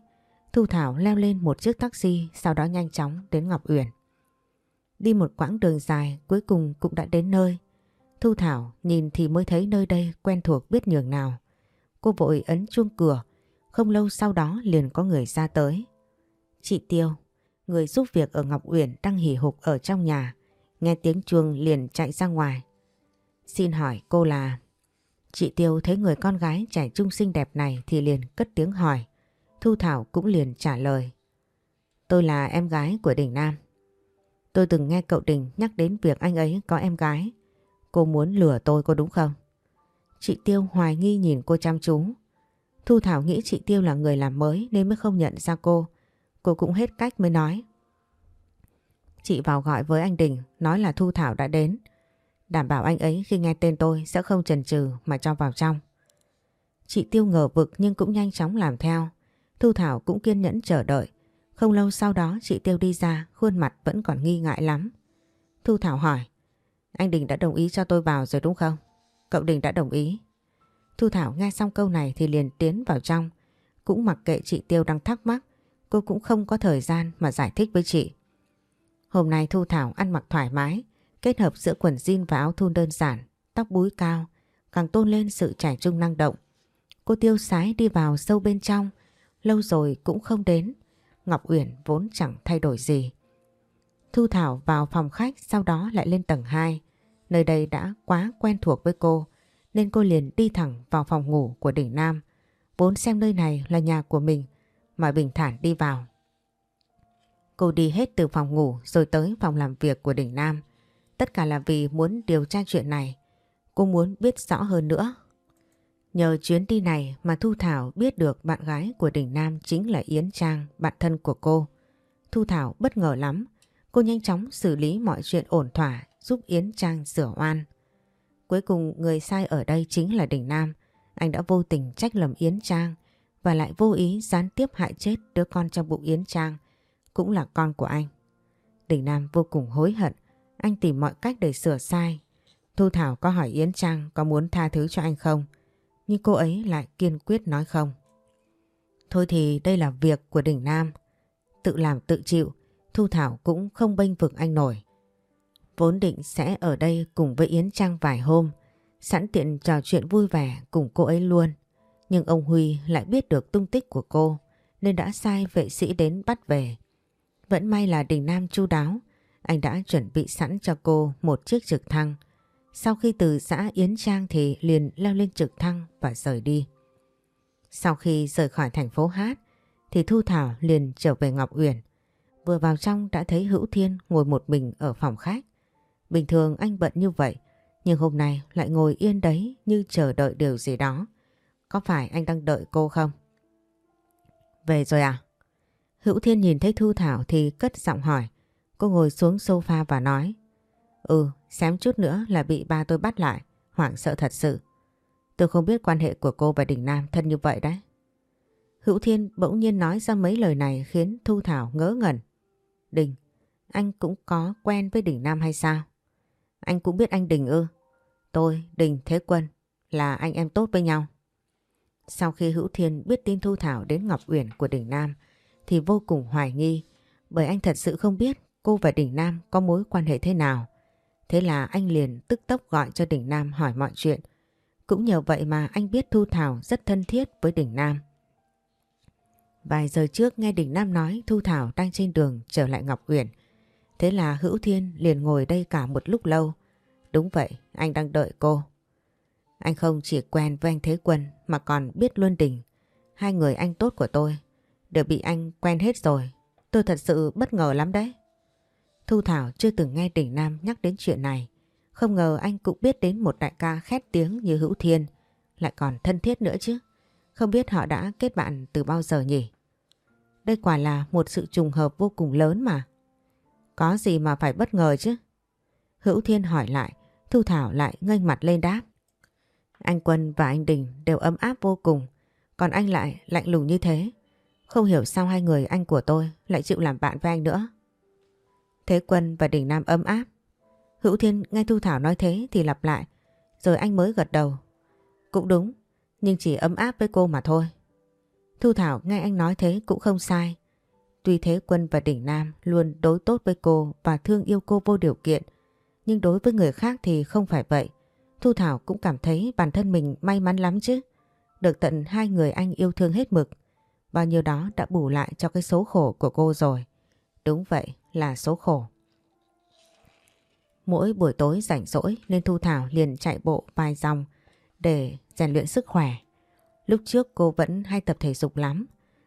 Thu Thảo leo lên một chiếc taxi, sau đó nhanh chóng đến Ngọc Uyển. Đi một quãng đường dài, cuối cùng cũng đã đến nơi. Thu Thảo nhìn thì mới thấy nơi đây quen thuộc biết nhường nào. Cô vội ấn chuông cửa, không lâu sau đó liền có người ra tới. Chị Tiêu, người giúp việc ở Ngọc Uyển đang hỉ hục ở trong nhà, nghe tiếng chuông liền chạy ra ngoài. Xin hỏi cô là... Chị Tiêu thấy người con gái trẻ trung xinh đẹp này thì liền cất tiếng hỏi. Thu Thảo cũng liền trả lời. Tôi là em gái của Đình Nam. Tôi từng nghe cậu Đình nhắc đến việc anh ấy có em gái. Cô muốn lừa tôi có đúng không? Chị Tiêu hoài nghi nhìn cô chăm chú. Thu Thảo nghĩ chị Tiêu là người làm mới nên mới không nhận ra cô. Cô cũng hết cách mới nói. Chị vào gọi với anh Đình nói là Thu Thảo đã đến. Đảm bảo anh ấy khi nghe tên tôi sẽ không chần chừ mà cho vào trong. Chị Tiêu ngờ vực nhưng cũng nhanh chóng làm theo. Thu Thảo cũng kiên nhẫn chờ đợi. Không lâu sau đó chị Tiêu đi ra, khuôn mặt vẫn còn nghi ngại lắm. Thu Thảo hỏi, anh Đình đã đồng ý cho tôi vào rồi đúng không? Cậu Đình đã đồng ý. Thu Thảo nghe xong câu này thì liền tiến vào trong. Cũng mặc kệ chị Tiêu đang thắc mắc, cô cũng không có thời gian mà giải thích với chị. Hôm nay Thu Thảo ăn mặc thoải mái, kết hợp giữa quần jean và áo thun đơn giản, tóc búi cao, càng tôn lên sự trẻ trung năng động. Cô tiêu sái đi vào sâu bên trong, lâu rồi cũng không đến. Ngọc Uyển vốn chẳng thay đổi gì. Thu Thảo vào phòng khách sau đó lại lên tầng 2. Nơi đây đã quá quen thuộc với cô nên cô liền đi thẳng vào phòng ngủ của đỉnh Nam. Vốn xem nơi này là nhà của mình mà bình thản đi vào. Cô đi hết từ phòng ngủ rồi tới phòng làm việc của đỉnh Nam. Tất cả là vì muốn điều tra chuyện này. Cô muốn biết rõ hơn nữa. Nhờ chuyến đi này mà Thu Thảo biết được bạn gái của đỉnh Nam chính là Yến Trang, bạn thân của cô. Thu Thảo bất ngờ lắm. Cô nhanh chóng xử lý mọi chuyện ổn thỏa giúp Yến Trang rửa oan. Cuối cùng người sai ở đây chính là Đình Nam. Anh đã vô tình trách lầm Yến Trang và lại vô ý gián tiếp hại chết đứa con trong bụng Yến Trang, cũng là con của anh. Đình Nam vô cùng hối hận, anh tìm mọi cách để sửa sai. Thu Thảo có hỏi Yến Trang có muốn tha thứ cho anh không? nhưng cô ấy lại kiên quyết nói không. Thôi thì đây là việc của đỉnh Nam. Tự làm tự chịu, Thu Thảo cũng không bênh vực anh nổi. Vốn định sẽ ở đây cùng với Yến Trang vài hôm, sẵn tiện trò chuyện vui vẻ cùng cô ấy luôn. Nhưng ông Huy lại biết được tung tích của cô nên đã sai vệ sĩ đến bắt về. Vẫn may là đình Nam chu đáo, anh đã chuẩn bị sẵn cho cô một chiếc trực thăng. Sau khi từ xã Yến Trang thì liền leo lên trực thăng và rời đi. Sau khi rời khỏi thành phố Hát thì Thu Thảo liền trở về Ngọc Uyển. Vừa vào trong đã thấy Hữu Thiên ngồi một mình ở phòng khách. Bình thường anh bận như vậy nhưng hôm nay lại ngồi yên đấy như chờ đợi điều gì đó. Có phải anh đang đợi cô không? Về rồi à? Hữu Thiên nhìn thấy Thu Thảo thì cất giọng hỏi. Cô ngồi xuống sofa và nói Ừ, xém chút nữa là bị ba tôi bắt lại. Hoảng sợ thật sự. Tôi không biết quan hệ của cô và Đình Nam thân như vậy đấy. Hữu Thiên bỗng nhiên nói ra mấy lời này khiến Thu Thảo ngỡ ngẩn. Đình, anh cũng có quen với Đình Nam hay sao? Anh cũng biết anh Đình ư? Tôi, Đình, Thế Quân là anh em tốt với nhau. Sau khi Hữu Thiên biết tin Thu Thảo đến Ngọc Uyển của Đình Nam thì vô cùng hoài nghi bởi anh thật sự không biết cô và Đình Nam có mối quan hệ thế nào. Thế là anh liền tức tốc gọi cho Đình Nam hỏi mọi chuyện. Cũng nhờ vậy mà anh biết Thu Thảo rất thân thiết với Đình Nam. Vài giờ trước nghe Đình Nam nói Thu Thảo đang trên đường trở lại Ngọc Uyển. Thế là Hữu Thiên liền ngồi đây cả một lúc lâu. Đúng vậy, anh đang đợi cô. Anh không chỉ quen với anh Thế Quân mà còn biết luôn Đình. Hai người anh tốt của tôi đều bị anh quen hết rồi. Tôi thật sự bất ngờ lắm đấy. Thu Thảo chưa từng nghe Đình Nam nhắc đến chuyện này. Không ngờ anh cũng biết đến một đại ca khét tiếng như Hữu Thiên. Lại còn thân thiết nữa chứ. Không biết họ đã kết bạn từ bao giờ nhỉ? Đây quả là một sự trùng hợp vô cùng lớn mà. Có gì mà phải bất ngờ chứ? Hữu Thiên hỏi lại, Thu Thảo lại ngênh mặt lên đáp. Anh Quân và anh Đình đều ấm áp vô cùng, còn anh lại lạnh lùng như thế. Không hiểu sao hai người anh của tôi lại chịu làm bạn với anh nữa. Thế Quân và Đình Nam ấm áp. Hữu Thiên nghe Thu Thảo nói thế thì lặp lại, rồi anh mới gật đầu. Cũng đúng, nhưng chỉ ấm áp với cô mà thôi. Thu Thảo nghe anh nói thế cũng không sai. Tuy Thế Quân và Đỉnh Nam luôn đối tốt với cô và thương yêu cô vô điều kiện, nhưng đối với người khác thì không phải vậy. Thu Thảo cũng cảm thấy bản thân mình may mắn lắm chứ. Được tận hai người anh yêu thương hết mực. Bao nhiêu đó đã bù lại cho cái số khổ của cô rồi. Đúng vậy là số khổ. Mỗi buổi tối rảnh rỗi nên Thu Thảo liền chạy bộ vài dòng để rèn luyện sức khỏe. Lúc trước cô vẫn hay tập thể dục lắm,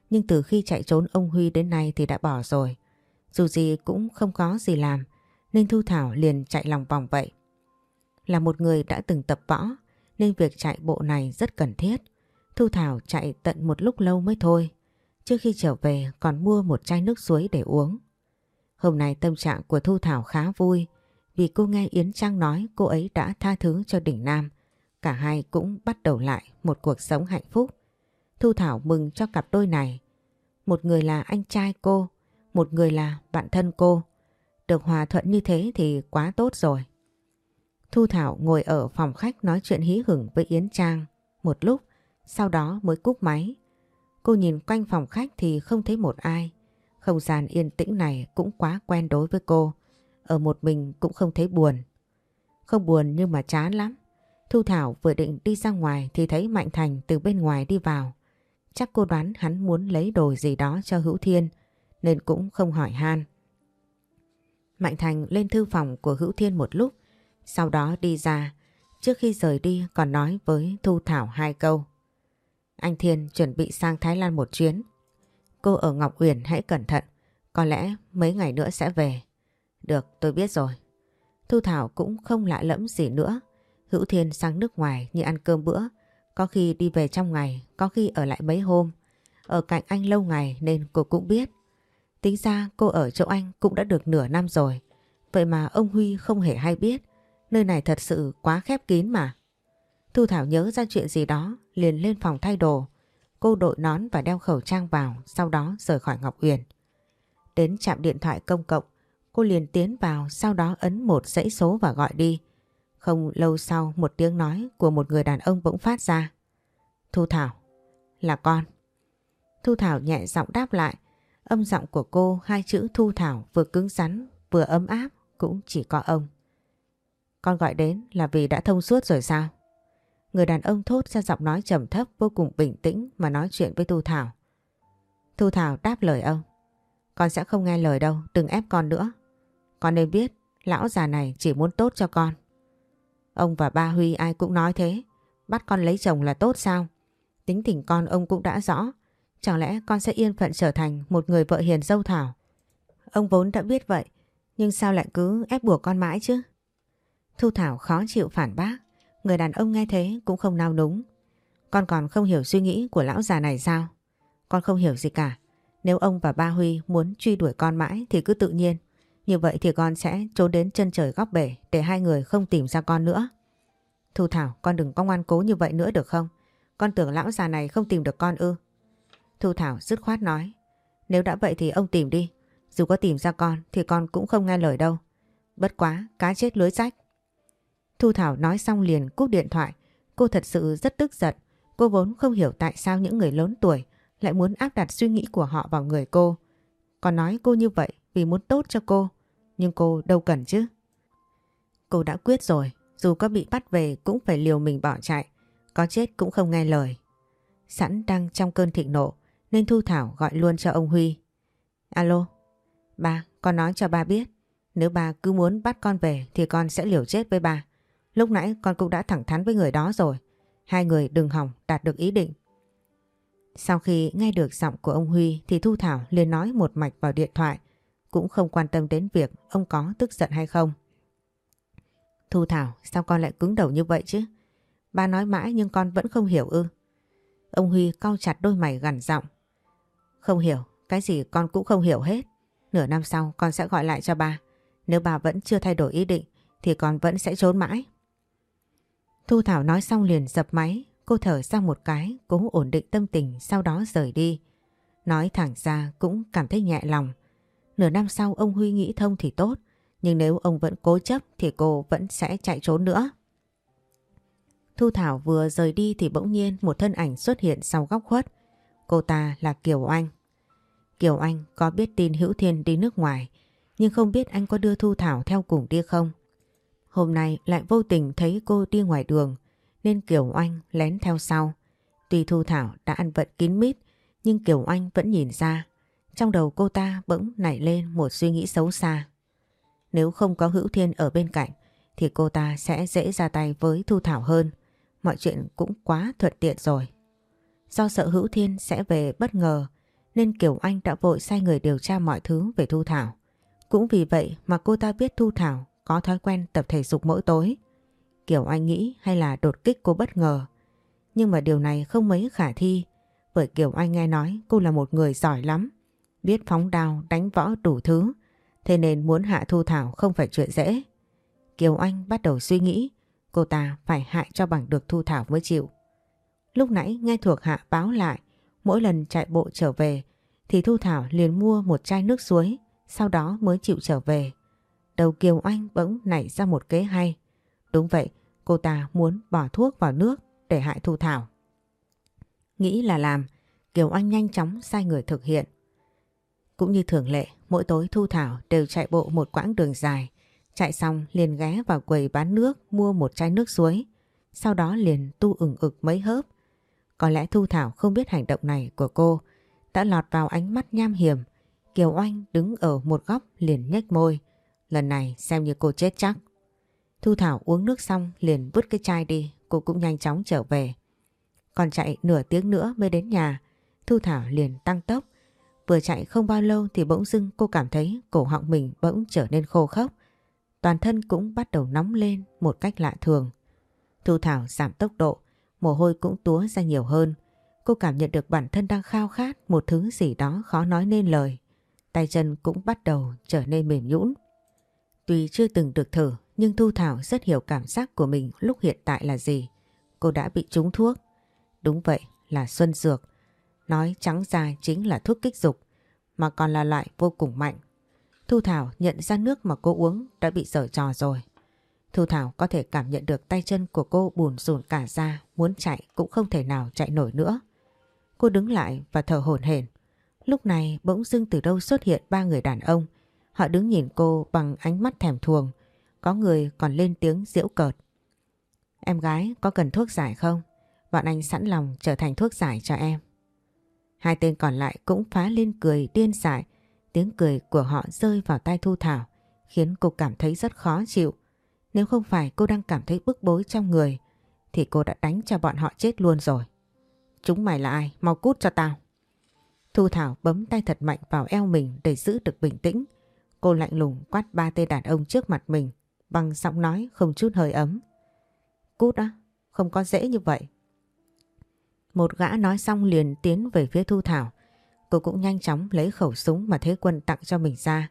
nhưng từ khi chạy trốn ông Huy đến nay thì đã bỏ rồi. Dù gì cũng không có gì làm, nên Thu Thảo liền chạy lòng vòng vậy. Là một người đã từng tập võ, nên việc chạy bộ này rất cần thiết. Thu Thảo chạy tận một lúc lâu mới thôi. Trước khi trở về còn mua một chai nước suối để uống. Hôm nay tâm trạng của Thu Thảo khá vui vì cô nghe Yến Trang nói cô ấy đã tha thứ cho đỉnh Nam. Cả hai cũng bắt đầu lại một cuộc sống hạnh phúc. Thu Thảo mừng cho cặp đôi này. Một người là anh trai cô, một người là bạn thân cô. Được hòa thuận như thế thì quá tốt rồi. Thu Thảo ngồi ở phòng khách nói chuyện hí hửng với Yến Trang một lúc, sau đó mới cúp máy. Cô nhìn quanh phòng khách thì không thấy một ai. Không gian yên tĩnh này cũng quá quen đối với cô. Ở một mình cũng không thấy buồn. Không buồn nhưng mà chán lắm. Thu Thảo vừa định đi ra ngoài thì thấy Mạnh Thành từ bên ngoài đi vào. Chắc cô đoán hắn muốn lấy đồ gì đó cho Hữu Thiên nên cũng không hỏi han. Mạnh Thành lên thư phòng của Hữu Thiên một lúc sau đó đi ra trước khi rời đi còn nói với Thu Thảo hai câu. Anh Thiên chuẩn bị sang Thái Lan một chuyến. Cô ở Ngọc Uyển hãy cẩn thận, có lẽ mấy ngày nữa sẽ về. Được, tôi biết rồi. Thu Thảo cũng không lạ lẫm gì nữa. Hữu Thiên sang nước ngoài như ăn cơm bữa, có khi đi về trong ngày, có khi ở lại mấy hôm. Ở cạnh anh lâu ngày nên cô cũng biết. Tính ra cô ở chỗ anh cũng đã được nửa năm rồi. Vậy mà ông Huy không hề hay biết. Nơi này thật sự quá khép kín mà. Thu Thảo nhớ ra chuyện gì đó, liền lên phòng thay đồ. Cô đội nón và đeo khẩu trang vào, sau đó rời khỏi Ngọc Uyển. Đến trạm điện thoại công cộng, cô liền tiến vào, sau đó ấn một dãy số và gọi đi. Không lâu sau một tiếng nói của một người đàn ông bỗng phát ra. Thu Thảo. Là con. Thu Thảo nhẹ giọng đáp lại. Âm giọng của cô hai chữ Thu Thảo vừa cứng rắn vừa ấm áp cũng chỉ có ông. Con gọi đến là vì đã thông suốt rồi sao? Người đàn ông thốt ra giọng nói trầm thấp vô cùng bình tĩnh mà nói chuyện với Thu Thảo. Thu Thảo đáp lời ông. Con sẽ không nghe lời đâu, đừng ép con nữa. Con nên biết, lão già này chỉ muốn tốt cho con. Ông và ba Huy ai cũng nói thế, bắt con lấy chồng là tốt sao? Tính tình con ông cũng đã rõ, chẳng lẽ con sẽ yên phận trở thành một người vợ hiền dâu Thảo? Ông vốn đã biết vậy, nhưng sao lại cứ ép buộc con mãi chứ? Thu Thảo khó chịu phản bác, người đàn ông nghe thế cũng không nao núng. Con còn không hiểu suy nghĩ của lão già này sao? Con không hiểu gì cả. Nếu ông và ba Huy muốn truy đuổi con mãi thì cứ tự nhiên. Như vậy thì con sẽ trốn đến chân trời góc bể để hai người không tìm ra con nữa. Thu Thảo con đừng có ngoan cố như vậy nữa được không? Con tưởng lão già này không tìm được con ư. Thu Thảo dứt khoát nói. Nếu đã vậy thì ông tìm đi. Dù có tìm ra con thì con cũng không nghe lời đâu. Bất quá, cá chết lưới rách. Thu Thảo nói xong liền cúp điện thoại. Cô thật sự rất tức giận. Cô vốn không hiểu tại sao những người lớn tuổi lại muốn áp đặt suy nghĩ của họ vào người cô. Còn nói cô như vậy vì muốn tốt cho cô. Nhưng cô đâu cần chứ. Cô đã quyết rồi. Dù có bị bắt về cũng phải liều mình bỏ chạy. Có chết cũng không nghe lời. Sẵn đang trong cơn thịnh nộ nên Thu Thảo gọi luôn cho ông Huy. Alo, ba, con nói cho ba biết. Nếu ba cứ muốn bắt con về thì con sẽ liều chết với ba. Lúc nãy con cũng đã thẳng thắn với người đó rồi. Hai người đừng hỏng đạt được ý định. Sau khi nghe được giọng của ông Huy thì Thu Thảo liền nói một mạch vào điện thoại. Cũng không quan tâm đến việc ông có tức giận hay không. Thu Thảo sao con lại cứng đầu như vậy chứ? Ba nói mãi nhưng con vẫn không hiểu ư. Ông Huy cau chặt đôi mày gằn giọng. Không hiểu, cái gì con cũng không hiểu hết. Nửa năm sau con sẽ gọi lại cho ba. Nếu bà vẫn chưa thay đổi ý định thì con vẫn sẽ trốn mãi. Thu Thảo nói xong liền dập máy, cô thở ra một cái, cố ổn định tâm tình sau đó rời đi. Nói thẳng ra cũng cảm thấy nhẹ lòng. Nửa năm sau ông Huy nghĩ thông thì tốt, nhưng nếu ông vẫn cố chấp thì cô vẫn sẽ chạy trốn nữa. Thu Thảo vừa rời đi thì bỗng nhiên một thân ảnh xuất hiện sau góc khuất. Cô ta là Kiều Anh. Kiều Anh có biết tin Hữu Thiên đi nước ngoài, nhưng không biết anh có đưa Thu Thảo theo cùng đi không. Hôm nay lại vô tình thấy cô đi ngoài đường nên Kiều Anh lén theo sau. Tuy Thu Thảo đã ăn vận kín mít nhưng Kiều Anh vẫn nhìn ra. Trong đầu cô ta bỗng nảy lên một suy nghĩ xấu xa. Nếu không có Hữu Thiên ở bên cạnh, thì cô ta sẽ dễ ra tay với Thu Thảo hơn. Mọi chuyện cũng quá thuận tiện rồi. Do sợ Hữu Thiên sẽ về bất ngờ, nên Kiều Anh đã vội sai người điều tra mọi thứ về Thu Thảo. Cũng vì vậy mà cô ta biết Thu Thảo có thói quen tập thể dục mỗi tối. Kiều Anh nghĩ hay là đột kích cô bất ngờ. Nhưng mà điều này không mấy khả thi, bởi Kiều Anh nghe nói cô là một người giỏi lắm. Biết phóng đao, đánh võ đủ thứ. Thế nên muốn hạ Thu Thảo không phải chuyện dễ. Kiều Anh bắt đầu suy nghĩ cô ta phải hại cho bằng được Thu Thảo mới chịu. Lúc nãy nghe thuộc hạ báo lại mỗi lần chạy bộ trở về thì Thu Thảo liền mua một chai nước suối sau đó mới chịu trở về. Đầu Kiều Anh bỗng nảy ra một kế hay. Đúng vậy, cô ta muốn bỏ thuốc vào nước để hại Thu Thảo. Nghĩ là làm, Kiều Anh nhanh chóng sai người thực hiện. Cũng như thường lệ, mỗi tối Thu Thảo đều chạy bộ một quãng đường dài. Chạy xong liền ghé vào quầy bán nước mua một chai nước suối. Sau đó liền tu ửng ực mấy hớp. Có lẽ Thu Thảo không biết hành động này của cô đã lọt vào ánh mắt nham hiểm. Kiều Anh đứng ở một góc liền nhếch môi. Lần này xem như cô chết chắc. Thu Thảo uống nước xong liền vứt cái chai đi, cô cũng nhanh chóng trở về. Còn chạy nửa tiếng nữa mới đến nhà, Thu Thảo liền tăng tốc. Vừa chạy không bao lâu thì bỗng dưng cô cảm thấy cổ họng mình bỗng trở nên khô khốc. Toàn thân cũng bắt đầu nóng lên một cách lạ thường. Thu Thảo giảm tốc độ, mồ hôi cũng túa ra nhiều hơn. Cô cảm nhận được bản thân đang khao khát một thứ gì đó khó nói nên lời. Tay chân cũng bắt đầu trở nên mềm nhũn. Tuy chưa từng được thử nhưng Thu Thảo rất hiểu cảm giác của mình lúc hiện tại là gì. Cô đã bị trúng thuốc. Đúng vậy là Xuân Dược. Nói trắng ra chính là thuốc kích dục mà còn là loại vô cùng mạnh. Thu Thảo nhận ra nước mà cô uống đã bị dở trò rồi. Thu Thảo có thể cảm nhận được tay chân của cô bùn rùn cả ra, muốn chạy cũng không thể nào chạy nổi nữa. Cô đứng lại và thở hổn hển. Lúc này bỗng dưng từ đâu xuất hiện ba người đàn ông. Họ đứng nhìn cô bằng ánh mắt thèm thuồng. Có người còn lên tiếng giễu cợt. Em gái có cần thuốc giải không? Bọn anh sẵn lòng trở thành thuốc giải cho em. Hai tên còn lại cũng phá lên cười điên dại. Tiếng cười của họ rơi vào tai Thu Thảo khiến cô cảm thấy rất khó chịu. Nếu không phải cô đang cảm thấy bức bối trong người thì cô đã đánh cho bọn họ chết luôn rồi. Chúng mày là ai? Mau cút cho tao. Thu Thảo bấm tay thật mạnh vào eo mình để giữ được bình tĩnh. Cô lạnh lùng quát ba tên đàn ông trước mặt mình bằng giọng nói không chút hơi ấm. Cút á, không có dễ như vậy. Một gã nói xong liền tiến về phía Thu Thảo. Cô cũng nhanh chóng lấy khẩu súng mà Thế Quân tặng cho mình ra.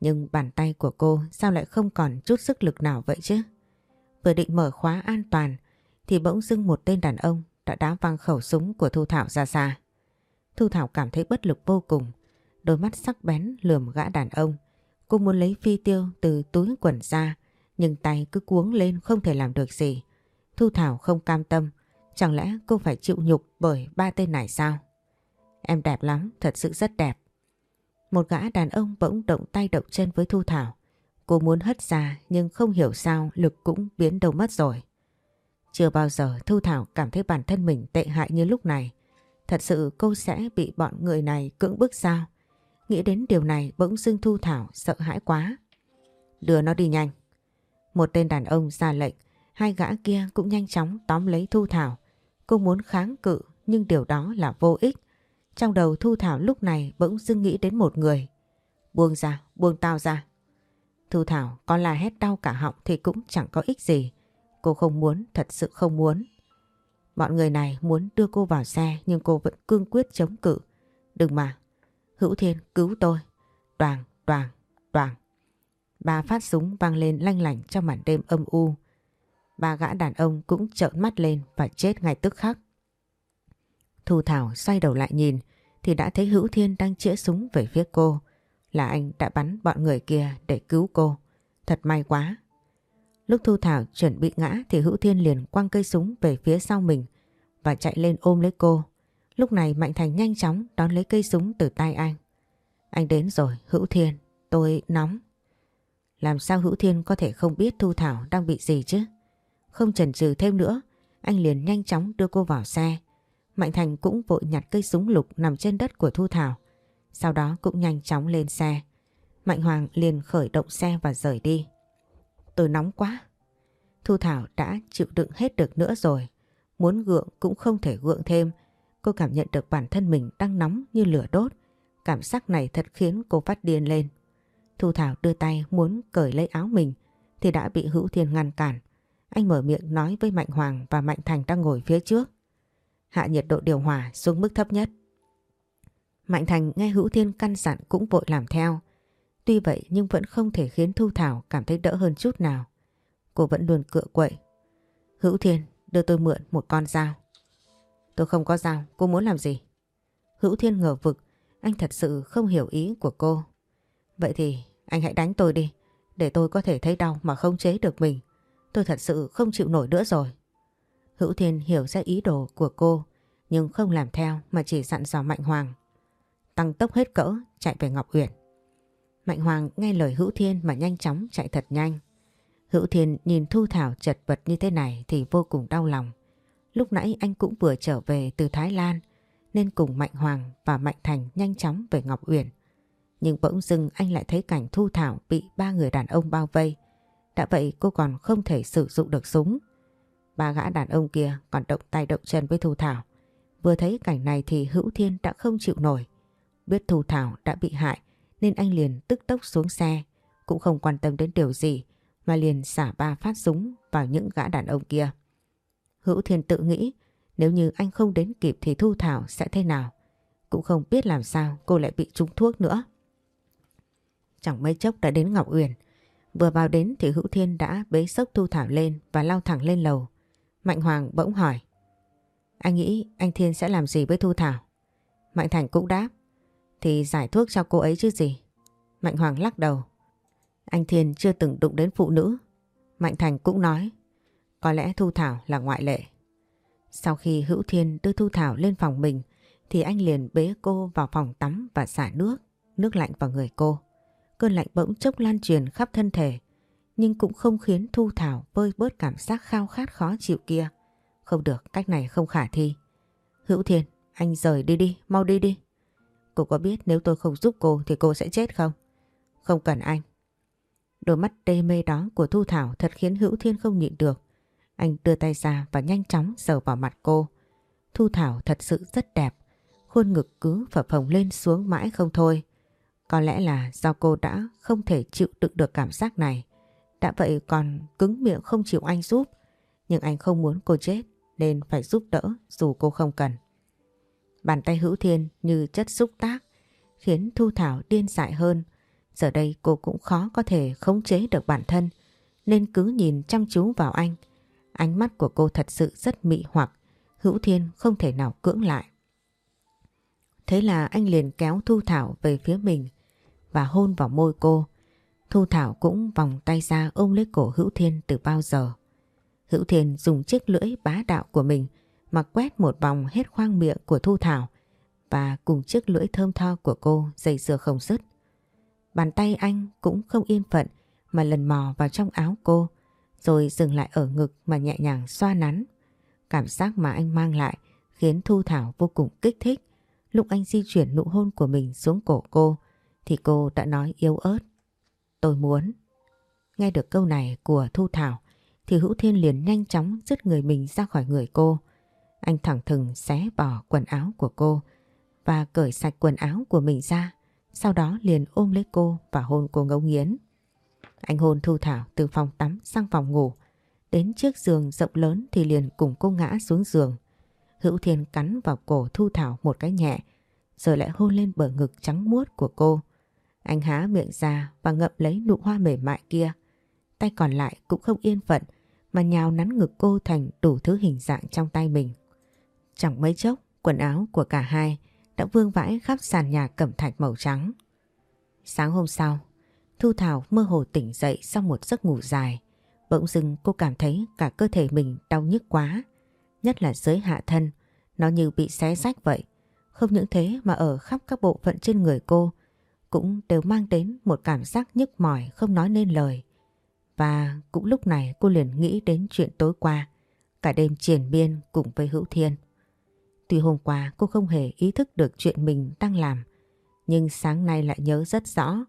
Nhưng bàn tay của cô sao lại không còn chút sức lực nào vậy chứ? Vừa định mở khóa an toàn, thì bỗng dưng một tên đàn ông đã đá văng khẩu súng của Thu Thảo ra xa. Thu Thảo cảm thấy bất lực vô cùng. Đôi mắt sắc bén lườm gã đàn ông. Cô muốn lấy phi tiêu từ túi quần ra, nhưng tay cứ cuống lên không thể làm được gì. Thu Thảo không cam tâm. Chẳng lẽ cô phải chịu nhục bởi ba tên này sao? Em đẹp lắm, thật sự rất đẹp. Một gã đàn ông bỗng động tay động chân với Thu Thảo. Cô muốn hất ra nhưng không hiểu sao lực cũng biến đâu mất rồi. Chưa bao giờ Thu Thảo cảm thấy bản thân mình tệ hại như lúc này. Thật sự cô sẽ bị bọn người này cưỡng bức sao? Nghĩ đến điều này bỗng dưng Thu Thảo sợ hãi quá. Đưa nó đi nhanh. Một tên đàn ông ra lệnh, hai gã kia cũng nhanh chóng tóm lấy Thu Thảo. Cô muốn kháng cự nhưng điều đó là vô ích. Trong đầu Thu Thảo lúc này bỗng dưng nghĩ đến một người. Buông ra, buông tao ra. Thu Thảo có là hét đau cả họng thì cũng chẳng có ích gì. Cô không muốn, thật sự không muốn. Bọn người này muốn đưa cô vào xe nhưng cô vẫn cương quyết chống cự. Đừng mà. Hữu Thiên cứu tôi. Đoàn, đoàn, đoàn. Ba phát súng vang lên lanh lảnh trong màn đêm âm u. Ba gã đàn ông cũng trợn mắt lên và chết ngay tức khắc. Thu Thảo xoay đầu lại nhìn thì đã thấy Hữu Thiên đang chĩa súng về phía cô. Là anh đã bắn bọn người kia để cứu cô. Thật may quá. Lúc Thu Thảo chuẩn bị ngã thì Hữu Thiên liền quăng cây súng về phía sau mình và chạy lên ôm lấy cô. Lúc này Mạnh Thành nhanh chóng đón lấy cây súng từ tay anh. Anh đến rồi, Hữu Thiên, tôi nóng. Làm sao Hữu Thiên có thể không biết Thu Thảo đang bị gì chứ? Không chần chừ thêm nữa, anh liền nhanh chóng đưa cô vào xe. Mạnh Thành cũng vội nhặt cây súng lục nằm trên đất của Thu Thảo. Sau đó cũng nhanh chóng lên xe. Mạnh Hoàng liền khởi động xe và rời đi. Tôi nóng quá. Thu Thảo đã chịu đựng hết được nữa rồi. Muốn gượng cũng không thể gượng thêm. Cô cảm nhận được bản thân mình đang nóng như lửa đốt. Cảm giác này thật khiến cô phát điên lên. Thu Thảo đưa tay muốn cởi lấy áo mình thì đã bị Hữu Thiên ngăn cản. Anh mở miệng nói với Mạnh Hoàng và Mạnh Thành đang ngồi phía trước. Hạ nhiệt độ điều hòa xuống mức thấp nhất. Mạnh Thành nghe Hữu Thiên căn dặn cũng vội làm theo. Tuy vậy nhưng vẫn không thể khiến Thu Thảo cảm thấy đỡ hơn chút nào. Cô vẫn luôn cựa quậy. Hữu Thiên đưa tôi mượn một con dao. Tôi không có dao, cô muốn làm gì? Hữu Thiên ngờ vực, anh thật sự không hiểu ý của cô. Vậy thì anh hãy đánh tôi đi, để tôi có thể thấy đau mà không chế được mình. Tôi thật sự không chịu nổi nữa rồi. Hữu Thiên hiểu ra ý đồ của cô, nhưng không làm theo mà chỉ dặn dò Mạnh Hoàng. Tăng tốc hết cỡ, chạy về Ngọc Uyển. Mạnh Hoàng nghe lời Hữu Thiên mà nhanh chóng chạy thật nhanh. Hữu Thiên nhìn Thu Thảo chật vật như thế này thì vô cùng đau lòng. Lúc nãy anh cũng vừa trở về từ Thái Lan nên cùng Mạnh Hoàng và Mạnh Thành nhanh chóng về Ngọc Uyển. Nhưng bỗng dưng anh lại thấy cảnh Thu Thảo bị ba người đàn ông bao vây. Đã vậy cô còn không thể sử dụng được súng. Ba gã đàn ông kia còn động tay động chân với Thu Thảo. Vừa thấy cảnh này thì Hữu Thiên đã không chịu nổi. Biết Thu Thảo đã bị hại, nên anh liền tức tốc xuống xe. Cũng không quan tâm đến điều gì, mà liền xả ba phát súng vào những gã đàn ông kia. Hữu Thiên tự nghĩ, nếu như anh không đến kịp thì Thu Thảo sẽ thế nào. Cũng không biết làm sao cô lại bị trúng thuốc nữa. Chẳng mấy chốc đã đến Ngọc Uyển. Vừa vào đến thì Hữu Thiên đã bế sốc Thu Thảo lên và lao thẳng lên lầu. Mạnh Hoàng bỗng hỏi. Anh nghĩ anh Thiên sẽ làm gì với Thu Thảo? Mạnh Thành cũng đáp. Thì giải thuốc cho cô ấy chứ gì? Mạnh Hoàng lắc đầu. Anh Thiên chưa từng đụng đến phụ nữ. Mạnh Thành cũng nói có lẽ Thu Thảo là ngoại lệ. Sau khi Hữu Thiên đưa Thu Thảo lên phòng mình thì anh liền bế cô vào phòng tắm và xả nước, nước lạnh vào người cô. Cơn lạnh bỗng chốc lan truyền khắp thân thể nhưng cũng không khiến Thu Thảo vơi bớt cảm giác khao khát khó chịu kia. Không được, cách này không khả thi. Hữu Thiên, anh rời đi đi, mau đi đi. Cô có biết nếu tôi không giúp cô thì cô sẽ chết không? Không cần anh. Đôi mắt đê mê đó của Thu Thảo thật khiến Hữu Thiên không nhịn được. Anh đưa tay ra và nhanh chóng sờ vào mặt cô. Thu Thảo thật sự rất đẹp. Khuôn ngực cứ phập phồng lên xuống mãi không thôi. Có lẽ là do cô đã không thể chịu đựng được cảm giác này. Đã vậy còn cứng miệng không chịu anh giúp. Nhưng anh không muốn cô chết, nên phải giúp đỡ dù cô không cần. Bàn tay hữu thiên như chất xúc tác, khiến Thu Thảo điên dại hơn. Giờ đây cô cũng khó có thể khống chế được bản thân, nên cứ nhìn chăm chú vào anh. Ánh mắt của cô thật sự rất mị hoặc, hữu thiên không thể nào cưỡng lại. Thế là anh liền kéo Thu Thảo về phía mình và hôn vào môi cô. Thu Thảo cũng vòng tay ra ôm lấy cổ Hữu Thiên từ bao giờ. Hữu Thiên dùng chiếc lưỡi bá đạo của mình mà quét một vòng hết khoang miệng của Thu Thảo và cùng chiếc lưỡi thơm tho của cô dày dừa không dứt. Bàn tay anh cũng không yên phận mà lần mò vào trong áo cô, rồi dừng lại ở ngực mà nhẹ nhàng xoa nắn. Cảm giác mà anh mang lại khiến Thu Thảo vô cùng kích thích. Lúc anh di chuyển nụ hôn của mình xuống cổ cô thì cô đã nói yếu ớt. Tôi muốn. Nghe được câu này của Thu Thảo, thì Hữu Thiên liền nhanh chóng dứt người mình ra khỏi người cô. Anh thẳng thừng xé bỏ quần áo của cô và cởi sạch quần áo của mình ra. Sau đó liền ôm lấy cô và hôn cô ngấu nghiến. Anh hôn Thu Thảo từ phòng tắm sang phòng ngủ. Đến chiếc giường rộng lớn thì liền cùng cô ngã xuống giường. Hữu Thiên cắn vào cổ Thu Thảo một cái nhẹ, rồi lại hôn lên bờ ngực trắng muốt của cô. Anh há miệng ra và ngậm lấy nụ hoa mềm mại kia. Tay còn lại cũng không yên phận mà nhào nắn ngực cô thành đủ thứ hình dạng trong tay mình. Chẳng mấy chốc, quần áo của cả hai đã vương vãi khắp sàn nhà cẩm thạch màu trắng. Sáng hôm sau, Thu Thảo mơ hồ tỉnh dậy sau một giấc ngủ dài. Bỗng dưng cô cảm thấy cả cơ thể mình đau nhức quá. Nhất là dưới hạ thân, nó như bị xé rách vậy. Không những thế mà ở khắp các bộ phận trên người cô cũng đều mang đến một cảm giác nhức mỏi không nói nên lời. Và cũng lúc này cô liền nghĩ đến chuyện tối qua, cả đêm triển biên cùng với Hữu Thiên. Tuy hôm qua cô không hề ý thức được chuyện mình đang làm, nhưng sáng nay lại nhớ rất rõ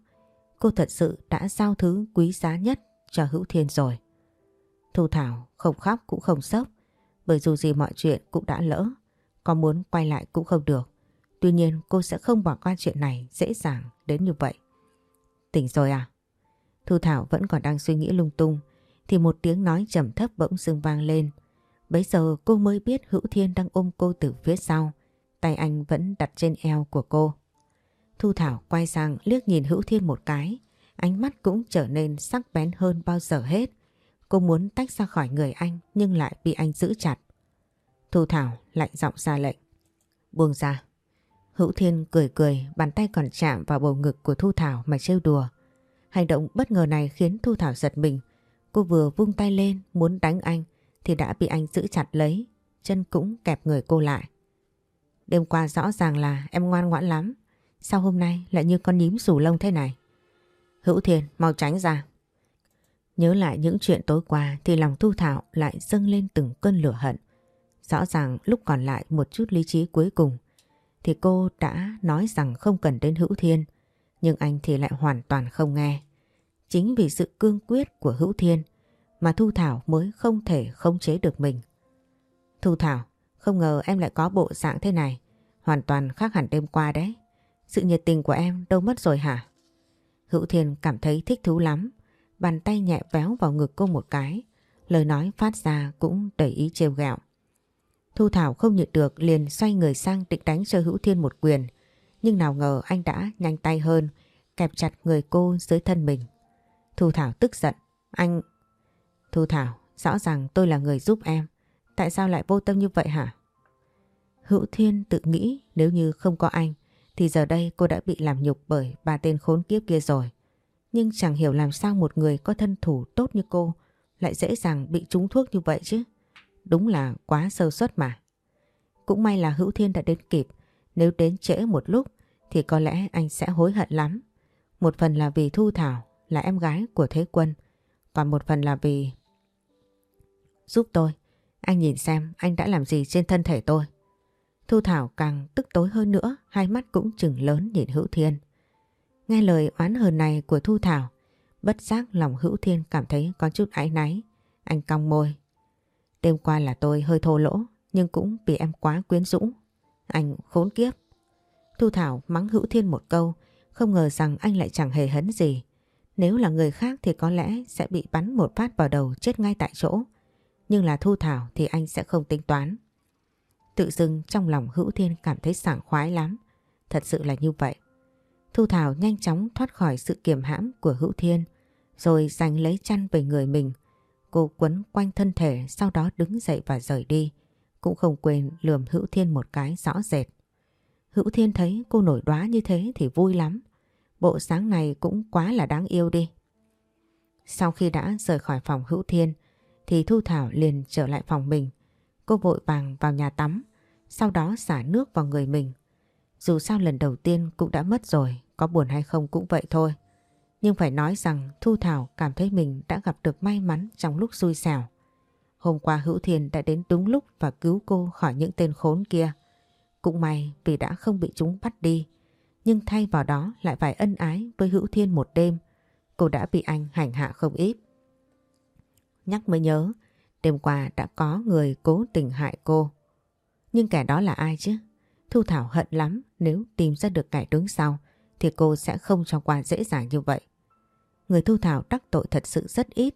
cô thật sự đã giao thứ quý giá nhất cho Hữu Thiên rồi. Thu Thảo không khóc cũng không sốc, bởi dù gì mọi chuyện cũng đã lỡ, có muốn quay lại cũng không được. Tuy nhiên, cô sẽ không bỏ qua chuyện này dễ dàng đến như vậy. Tỉnh rồi à? Thu Thảo vẫn còn đang suy nghĩ lung tung, thì một tiếng nói trầm thấp bỗng dưng vang lên. Bấy giờ cô mới biết Hữu Thiên đang ôm cô từ phía sau. Tay anh vẫn đặt trên eo của cô. Thu Thảo quay sang liếc nhìn Hữu Thiên một cái. Ánh mắt cũng trở nên sắc bén hơn bao giờ hết. Cô muốn tách ra khỏi người anh, nhưng lại bị anh giữ chặt. Thu Thảo lạnh giọng ra lệnh. Buông ra. Hữu Thiên cười cười, bàn tay còn chạm vào bầu ngực của Thu Thảo mà trêu đùa. Hành động bất ngờ này khiến Thu Thảo giật mình. Cô vừa vung tay lên muốn đánh anh thì đã bị anh giữ chặt lấy, chân cũng kẹp người cô lại. Đêm qua rõ ràng là em ngoan ngoãn lắm, sao hôm nay lại như con nhím rủ lông thế này? Hữu Thiên mau tránh ra. Nhớ lại những chuyện tối qua thì lòng Thu Thảo lại dâng lên từng cơn lửa hận. Rõ ràng lúc còn lại một chút lý trí cuối cùng thì cô đã nói rằng không cần đến Hữu Thiên, nhưng anh thì lại hoàn toàn không nghe. Chính vì sự cương quyết của Hữu Thiên mà Thu Thảo mới không thể khống chế được mình. Thu Thảo, không ngờ em lại có bộ dạng thế này, hoàn toàn khác hẳn đêm qua đấy. Sự nhiệt tình của em đâu mất rồi hả? Hữu Thiên cảm thấy thích thú lắm, bàn tay nhẹ véo vào ngực cô một cái, lời nói phát ra cũng đầy ý trêu ghẹo. Thu Thảo không nhịn được liền xoay người sang định đánh cho Hữu Thiên một quyền. Nhưng nào ngờ anh đã nhanh tay hơn, kẹp chặt người cô dưới thân mình. Thu Thảo tức giận. Anh... Thu Thảo, rõ ràng tôi là người giúp em. Tại sao lại vô tâm như vậy hả? Hữu Thiên tự nghĩ nếu như không có anh thì giờ đây cô đã bị làm nhục bởi ba tên khốn kiếp kia rồi. Nhưng chẳng hiểu làm sao một người có thân thủ tốt như cô lại dễ dàng bị trúng thuốc như vậy chứ. Đúng là quá sơ suất mà. Cũng may là Hữu Thiên đã đến kịp. Nếu đến trễ một lúc thì có lẽ anh sẽ hối hận lắm. Một phần là vì Thu Thảo là em gái của Thế Quân. Còn một phần là vì... Giúp tôi. Anh nhìn xem anh đã làm gì trên thân thể tôi. Thu Thảo càng tức tối hơn nữa, hai mắt cũng chừng lớn nhìn Hữu Thiên. Nghe lời oán hờn này của Thu Thảo, bất giác lòng Hữu Thiên cảm thấy có chút áy náy. Anh cong môi. Đêm qua là tôi hơi thô lỗ, nhưng cũng vì em quá quyến rũ. Anh khốn kiếp. Thu Thảo mắng Hữu Thiên một câu, không ngờ rằng anh lại chẳng hề hấn gì. Nếu là người khác thì có lẽ sẽ bị bắn một phát vào đầu chết ngay tại chỗ. Nhưng là Thu Thảo thì anh sẽ không tính toán. Tự dưng trong lòng Hữu Thiên cảm thấy sảng khoái lắm. Thật sự là như vậy. Thu Thảo nhanh chóng thoát khỏi sự kiềm hãm của Hữu Thiên rồi giành lấy chăn về người mình. Cô quấn quanh thân thể sau đó đứng dậy và rời đi. Cũng không quên lườm Hữu Thiên một cái rõ rệt. Hữu Thiên thấy cô nổi đoá như thế thì vui lắm. Bộ sáng này cũng quá là đáng yêu đi. Sau khi đã rời khỏi phòng Hữu Thiên thì Thu Thảo liền trở lại phòng mình. Cô vội vàng vào nhà tắm, sau đó xả nước vào người mình. Dù sao lần đầu tiên cũng đã mất rồi, có buồn hay không cũng vậy thôi. Nhưng phải nói rằng Thu Thảo cảm thấy mình đã gặp được may mắn trong lúc xui xẻo. Hôm qua Hữu Thiên đã đến đúng lúc và cứu cô khỏi những tên khốn kia. Cũng may vì đã không bị chúng bắt đi. Nhưng thay vào đó lại phải ân ái với Hữu Thiên một đêm. Cô đã bị anh hành hạ không ít. Nhắc mới nhớ, đêm qua đã có người cố tình hại cô. Nhưng kẻ đó là ai chứ? Thu Thảo hận lắm nếu tìm ra được kẻ đứng sau thì cô sẽ không cho qua dễ dàng như vậy. Người Thu Thảo đắc tội thật sự rất ít.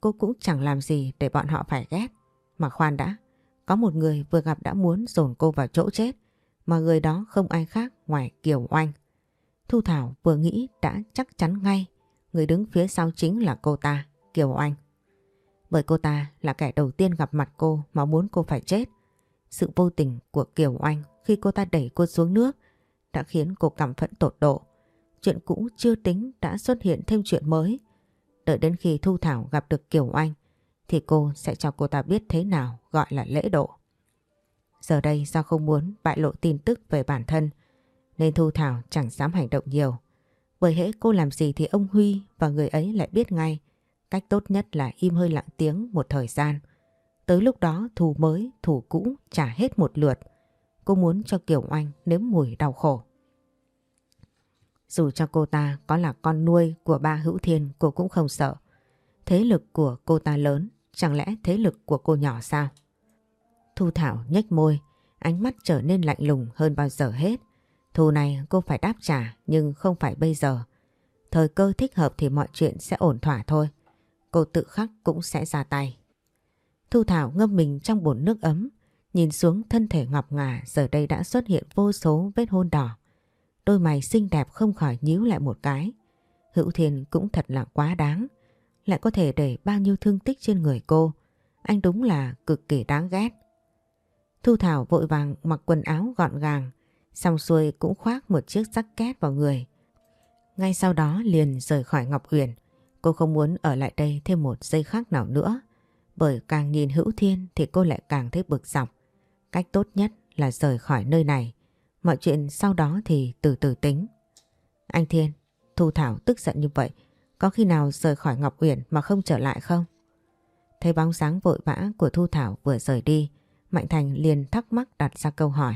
Cô cũng chẳng làm gì để bọn họ phải ghét. Mà khoan đã, có một người vừa gặp đã muốn dồn cô vào chỗ chết. Mà người đó không ai khác ngoài Kiều Oanh. Thu Thảo vừa nghĩ đã chắc chắn ngay người đứng phía sau chính là cô ta, Kiều Oanh. Bởi cô ta là kẻ đầu tiên gặp mặt cô mà muốn cô phải chết. Sự vô tình của Kiều Oanh khi cô ta đẩy cô xuống nước đã khiến cô cảm phẫn tột độ. Chuyện cũ chưa tính đã xuất hiện thêm chuyện mới. Đợi đến khi Thu Thảo gặp được Kiều Oanh thì cô sẽ cho cô ta biết thế nào gọi là lễ độ. Giờ đây do không muốn bại lộ tin tức về bản thân nên Thu Thảo chẳng dám hành động nhiều. Bởi hễ cô làm gì thì ông Huy và người ấy lại biết ngay. Cách tốt nhất là im hơi lặng tiếng một thời gian. Tới lúc đó thù mới, thù cũ trả hết một lượt. Cô muốn cho Kiều Oanh nếm mùi đau khổ. Dù cho cô ta có là con nuôi của ba hữu thiên cô cũng không sợ. Thế lực của cô ta lớn, chẳng lẽ thế lực của cô nhỏ sao? Thu Thảo nhếch môi, ánh mắt trở nên lạnh lùng hơn bao giờ hết. Thù này cô phải đáp trả nhưng không phải bây giờ. Thời cơ thích hợp thì mọi chuyện sẽ ổn thỏa thôi. Cô tự khắc cũng sẽ ra tay. Thu Thảo ngâm mình trong bồn nước ấm, nhìn xuống thân thể ngọc ngà giờ đây đã xuất hiện vô số vết hôn đỏ. Đôi mày xinh đẹp không khỏi nhíu lại một cái. Hữu Thiên cũng thật là quá đáng. Lại có thể để bao nhiêu thương tích trên người cô. Anh đúng là cực kỳ đáng ghét. Thu Thảo vội vàng mặc quần áo gọn gàng. Xong xuôi cũng khoác một chiếc jacket két vào người. Ngay sau đó liền rời khỏi Ngọc Uyển. Cô không muốn ở lại đây thêm một giây khác nào nữa. Bởi càng nhìn Hữu Thiên thì cô lại càng thấy bực dọc. Cách tốt nhất là rời khỏi nơi này. Mọi chuyện sau đó thì từ từ tính. Anh Thiên, Thu Thảo tức giận như vậy, có khi nào rời khỏi Ngọc Uyển mà không trở lại không? Thấy bóng sáng vội vã của Thu Thảo vừa rời đi, Mạnh Thành liền thắc mắc đặt ra câu hỏi.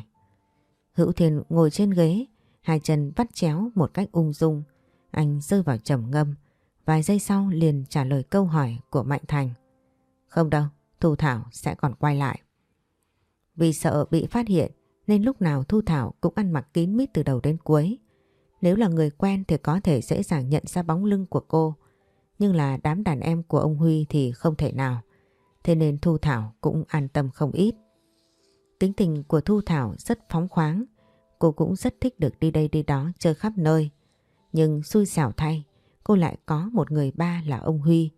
Hữu Thiên ngồi trên ghế, hai chân vắt chéo một cách ung dung. Anh rơi vào trầm ngâm, vài giây sau liền trả lời câu hỏi của Mạnh Thành. Không đâu, Thu Thảo sẽ còn quay lại. Vì sợ bị phát hiện nên lúc nào Thu Thảo cũng ăn mặc kín mít từ đầu đến cuối. Nếu là người quen thì có thể dễ dàng nhận ra bóng lưng của cô. Nhưng là đám đàn em của ông Huy thì không thể nào. Thế nên Thu Thảo cũng an tâm không ít. Tính tình của Thu Thảo rất phóng khoáng. Cô cũng rất thích được đi đây đi đó chơi khắp nơi. Nhưng xui xẻo thay, cô lại có một người ba là ông Huy.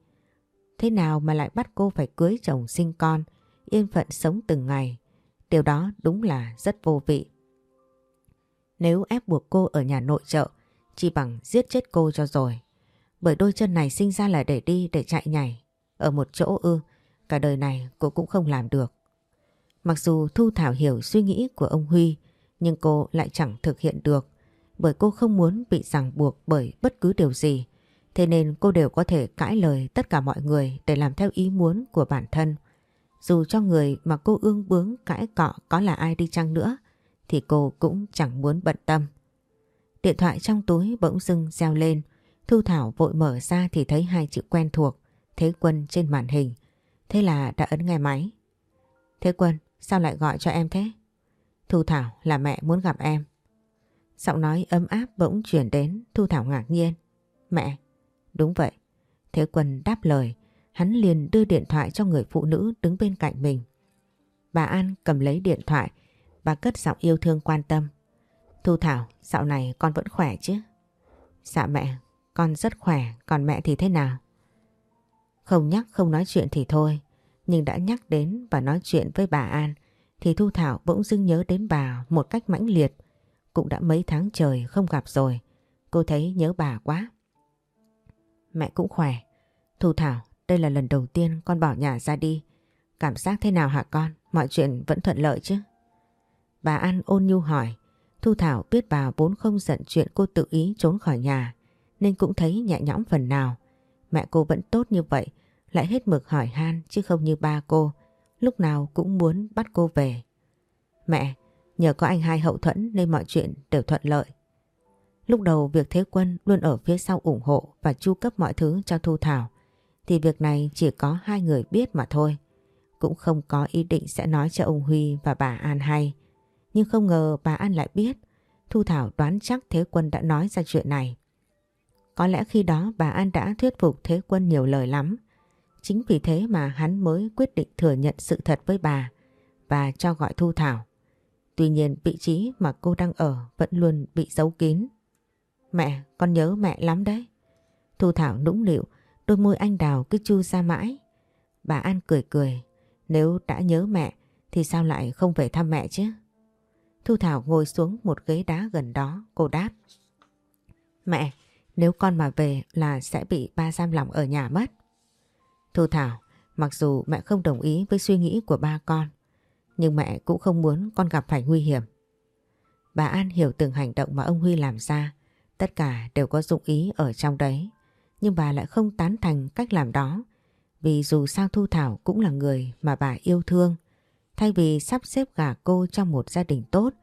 Thế nào mà lại bắt cô phải cưới chồng sinh con, yên phận sống từng ngày. Điều đó đúng là rất vô vị. Nếu ép buộc cô ở nhà nội trợ, chỉ bằng giết chết cô cho rồi. Bởi đôi chân này sinh ra là để đi để chạy nhảy. Ở một chỗ ư, cả đời này cô cũng không làm được. Mặc dù Thu Thảo hiểu suy nghĩ của ông Huy, nhưng cô lại chẳng thực hiện được bởi cô không muốn bị ràng buộc bởi bất cứ điều gì. Thế nên cô đều có thể cãi lời tất cả mọi người để làm theo ý muốn của bản thân. Dù cho người mà cô ương bướng cãi cọ có là ai đi chăng nữa thì cô cũng chẳng muốn bận tâm. Điện thoại trong túi bỗng dưng reo lên. Thu Thảo vội mở ra thì thấy hai chữ quen thuộc Thế Quân trên màn hình. Thế là đã ấn nghe máy. Thế Quân, sao lại gọi cho em thế? Thu Thảo là mẹ muốn gặp em. Giọng nói ấm áp bỗng chuyển đến Thu Thảo ngạc nhiên. Mẹ, đúng vậy. Thế Quân đáp lời, hắn liền đưa điện thoại cho người phụ nữ đứng bên cạnh mình. Bà An cầm lấy điện thoại, bà cất giọng yêu thương quan tâm. Thu Thảo, dạo này con vẫn khỏe chứ? Dạ mẹ, con rất khỏe, còn mẹ thì thế nào? Không nhắc không nói chuyện thì thôi, nhưng đã nhắc đến và nói chuyện với bà An thì Thu Thảo bỗng dưng nhớ đến bà một cách mãnh liệt. Cũng đã mấy tháng trời không gặp rồi, cô thấy nhớ bà quá. Mẹ cũng khỏe. Thu Thảo, đây là lần đầu tiên con bỏ nhà ra đi. Cảm giác thế nào hả con? Mọi chuyện vẫn thuận lợi chứ? Bà An ôn nhu hỏi. Thu Thảo biết bà vốn không giận chuyện cô tự ý trốn khỏi nhà nên cũng thấy nhẹ nhõm phần nào. Mẹ cô vẫn tốt như vậy lại hết mực hỏi han chứ không như ba cô lúc nào cũng muốn bắt cô về. Mẹ, nhờ có anh hai hậu thuẫn nên mọi chuyện đều thuận lợi. Lúc đầu việc Thế Quân luôn ở phía sau ủng hộ và chu cấp mọi thứ cho Thu Thảo thì việc này chỉ có hai người biết mà thôi. Cũng không có ý định sẽ nói cho ông Huy và bà An hay. Nhưng không ngờ bà An lại biết Thu Thảo đoán chắc Thế Quân đã nói ra chuyện này. Có lẽ khi đó bà An đã thuyết phục Thế Quân nhiều lời lắm. Chính vì thế mà hắn mới quyết định thừa nhận sự thật với bà và cho gọi Thu Thảo. Tuy nhiên vị trí mà cô đang ở vẫn luôn bị giấu kín. Mẹ, con nhớ mẹ lắm đấy. Thu Thảo nũng nịu, đôi môi anh đào cứ chu ra mãi. Bà An cười cười, nếu đã nhớ mẹ thì sao lại không về thăm mẹ chứ? Thu Thảo ngồi xuống một ghế đá gần đó, cô đáp. Mẹ, nếu con mà về là sẽ bị ba giam lòng ở nhà mất. Thu Thảo, mặc dù mẹ không đồng ý với suy nghĩ của ba con, nhưng mẹ cũng không muốn con gặp phải nguy hiểm. Bà An hiểu từng hành động mà ông Huy làm ra, tất cả đều có dụng ý ở trong đấy. Nhưng bà lại không tán thành cách làm đó, vì dù sao Thu Thảo cũng là người mà bà yêu thương. Thay vì sắp xếp gả cô trong một gia đình tốt,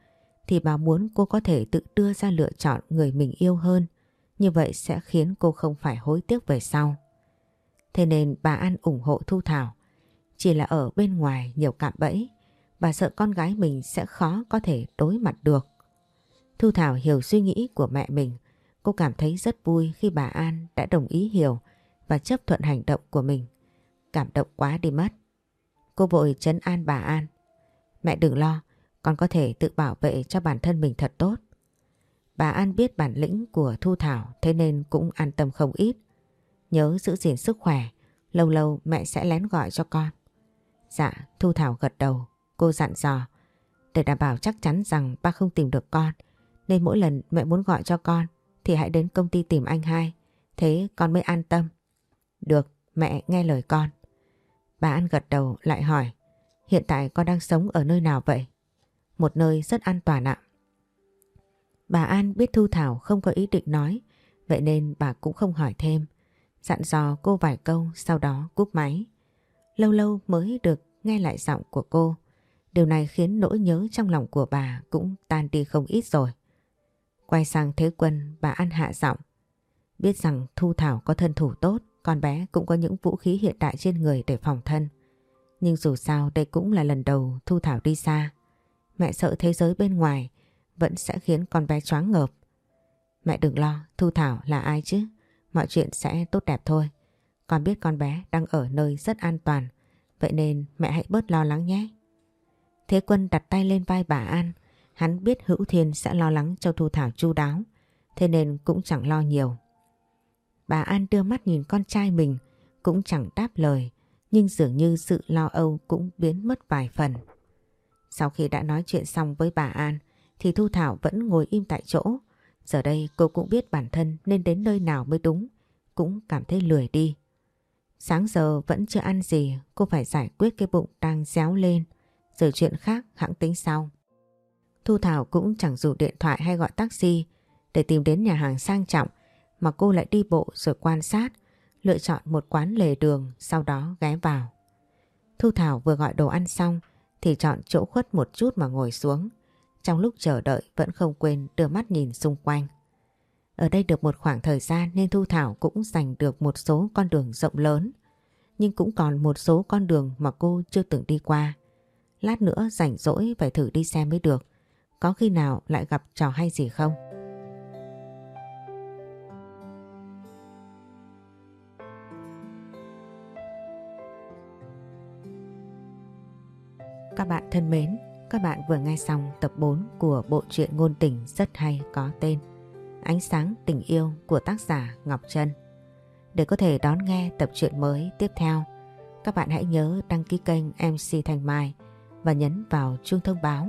thì bà muốn cô có thể tự đưa ra lựa chọn người mình yêu hơn. Như vậy sẽ khiến cô không phải hối tiếc về sau. Thế nên bà An ủng hộ Thu Thảo. Chỉ là ở bên ngoài nhiều cạm bẫy, bà sợ con gái mình sẽ khó có thể đối mặt được. Thu Thảo hiểu suy nghĩ của mẹ mình. Cô cảm thấy rất vui khi bà An đã đồng ý hiểu và chấp thuận hành động của mình. Cảm động quá đi mất. Cô vội chấn an bà An. Mẹ đừng lo, con có thể tự bảo vệ cho bản thân mình thật tốt. Bà An biết bản lĩnh của Thu Thảo thế nên cũng an tâm không ít. Nhớ giữ gìn sức khỏe, lâu lâu mẹ sẽ lén gọi cho con. Dạ, Thu Thảo gật đầu, cô dặn dò. Để đảm bảo chắc chắn rằng ba không tìm được con, nên mỗi lần mẹ muốn gọi cho con thì hãy đến công ty tìm anh hai, thế con mới an tâm. Được, mẹ nghe lời con. Bà An gật đầu lại hỏi, hiện tại con đang sống ở nơi nào vậy? Một nơi rất an toàn ạ. Bà An biết Thu Thảo không có ý định nói, vậy nên bà cũng không hỏi thêm. Dặn dò cô vài câu sau đó cúp máy. Lâu lâu mới được nghe lại giọng của cô. Điều này khiến nỗi nhớ trong lòng của bà cũng tan đi không ít rồi. Quay sang Thế Quân bà An hạ giọng. Biết rằng Thu Thảo có thân thủ tốt, con bé cũng có những vũ khí hiện đại trên người để phòng thân. Nhưng dù sao đây cũng là lần đầu Thu Thảo đi xa. Mẹ sợ thế giới bên ngoài vẫn sẽ khiến con bé choáng ngợp. Mẹ đừng lo, Thu Thảo là ai chứ? Mọi chuyện sẽ tốt đẹp thôi. Con biết con bé đang ở nơi rất an toàn, vậy nên mẹ hãy bớt lo lắng nhé. Thế Quân đặt tay lên vai bà An, hắn biết Hữu Thiên sẽ lo lắng cho Thu Thảo chu đáo, thế nên cũng chẳng lo nhiều. Bà An đưa mắt nhìn con trai mình, cũng chẳng đáp lời, nhưng dường như sự lo âu cũng biến mất vài phần. Sau khi đã nói chuyện xong với bà An, thì Thu Thảo vẫn ngồi im tại chỗ. Giờ đây cô cũng biết bản thân nên đến nơi nào mới đúng, cũng cảm thấy lười đi. Sáng giờ vẫn chưa ăn gì, cô phải giải quyết cái bụng đang réo lên, rồi chuyện khác hãng tính sau. Thu Thảo cũng chẳng dùng điện thoại hay gọi taxi để tìm đến nhà hàng sang trọng mà cô lại đi bộ rồi quan sát, lựa chọn một quán lề đường sau đó ghé vào. Thu Thảo vừa gọi đồ ăn xong thì chọn chỗ khuất một chút mà ngồi xuống. Trong lúc chờ đợi vẫn không quên đưa mắt nhìn xung quanh. Ở đây được một khoảng thời gian nên Thu Thảo cũng giành được một số con đường rộng lớn. Nhưng cũng còn một số con đường mà cô chưa từng đi qua. Lát nữa rảnh rỗi phải thử đi xem mới được. Có khi nào lại gặp trò hay gì không? Các bạn thân mến, các bạn vừa nghe xong tập 4 của bộ truyện ngôn tình rất hay có tên Ánh sáng tình yêu của tác giả Ngọc Trân. Để có thể đón nghe tập truyện mới tiếp theo, các bạn hãy nhớ đăng ký kênh MC Thành Mai và nhấn vào chuông thông báo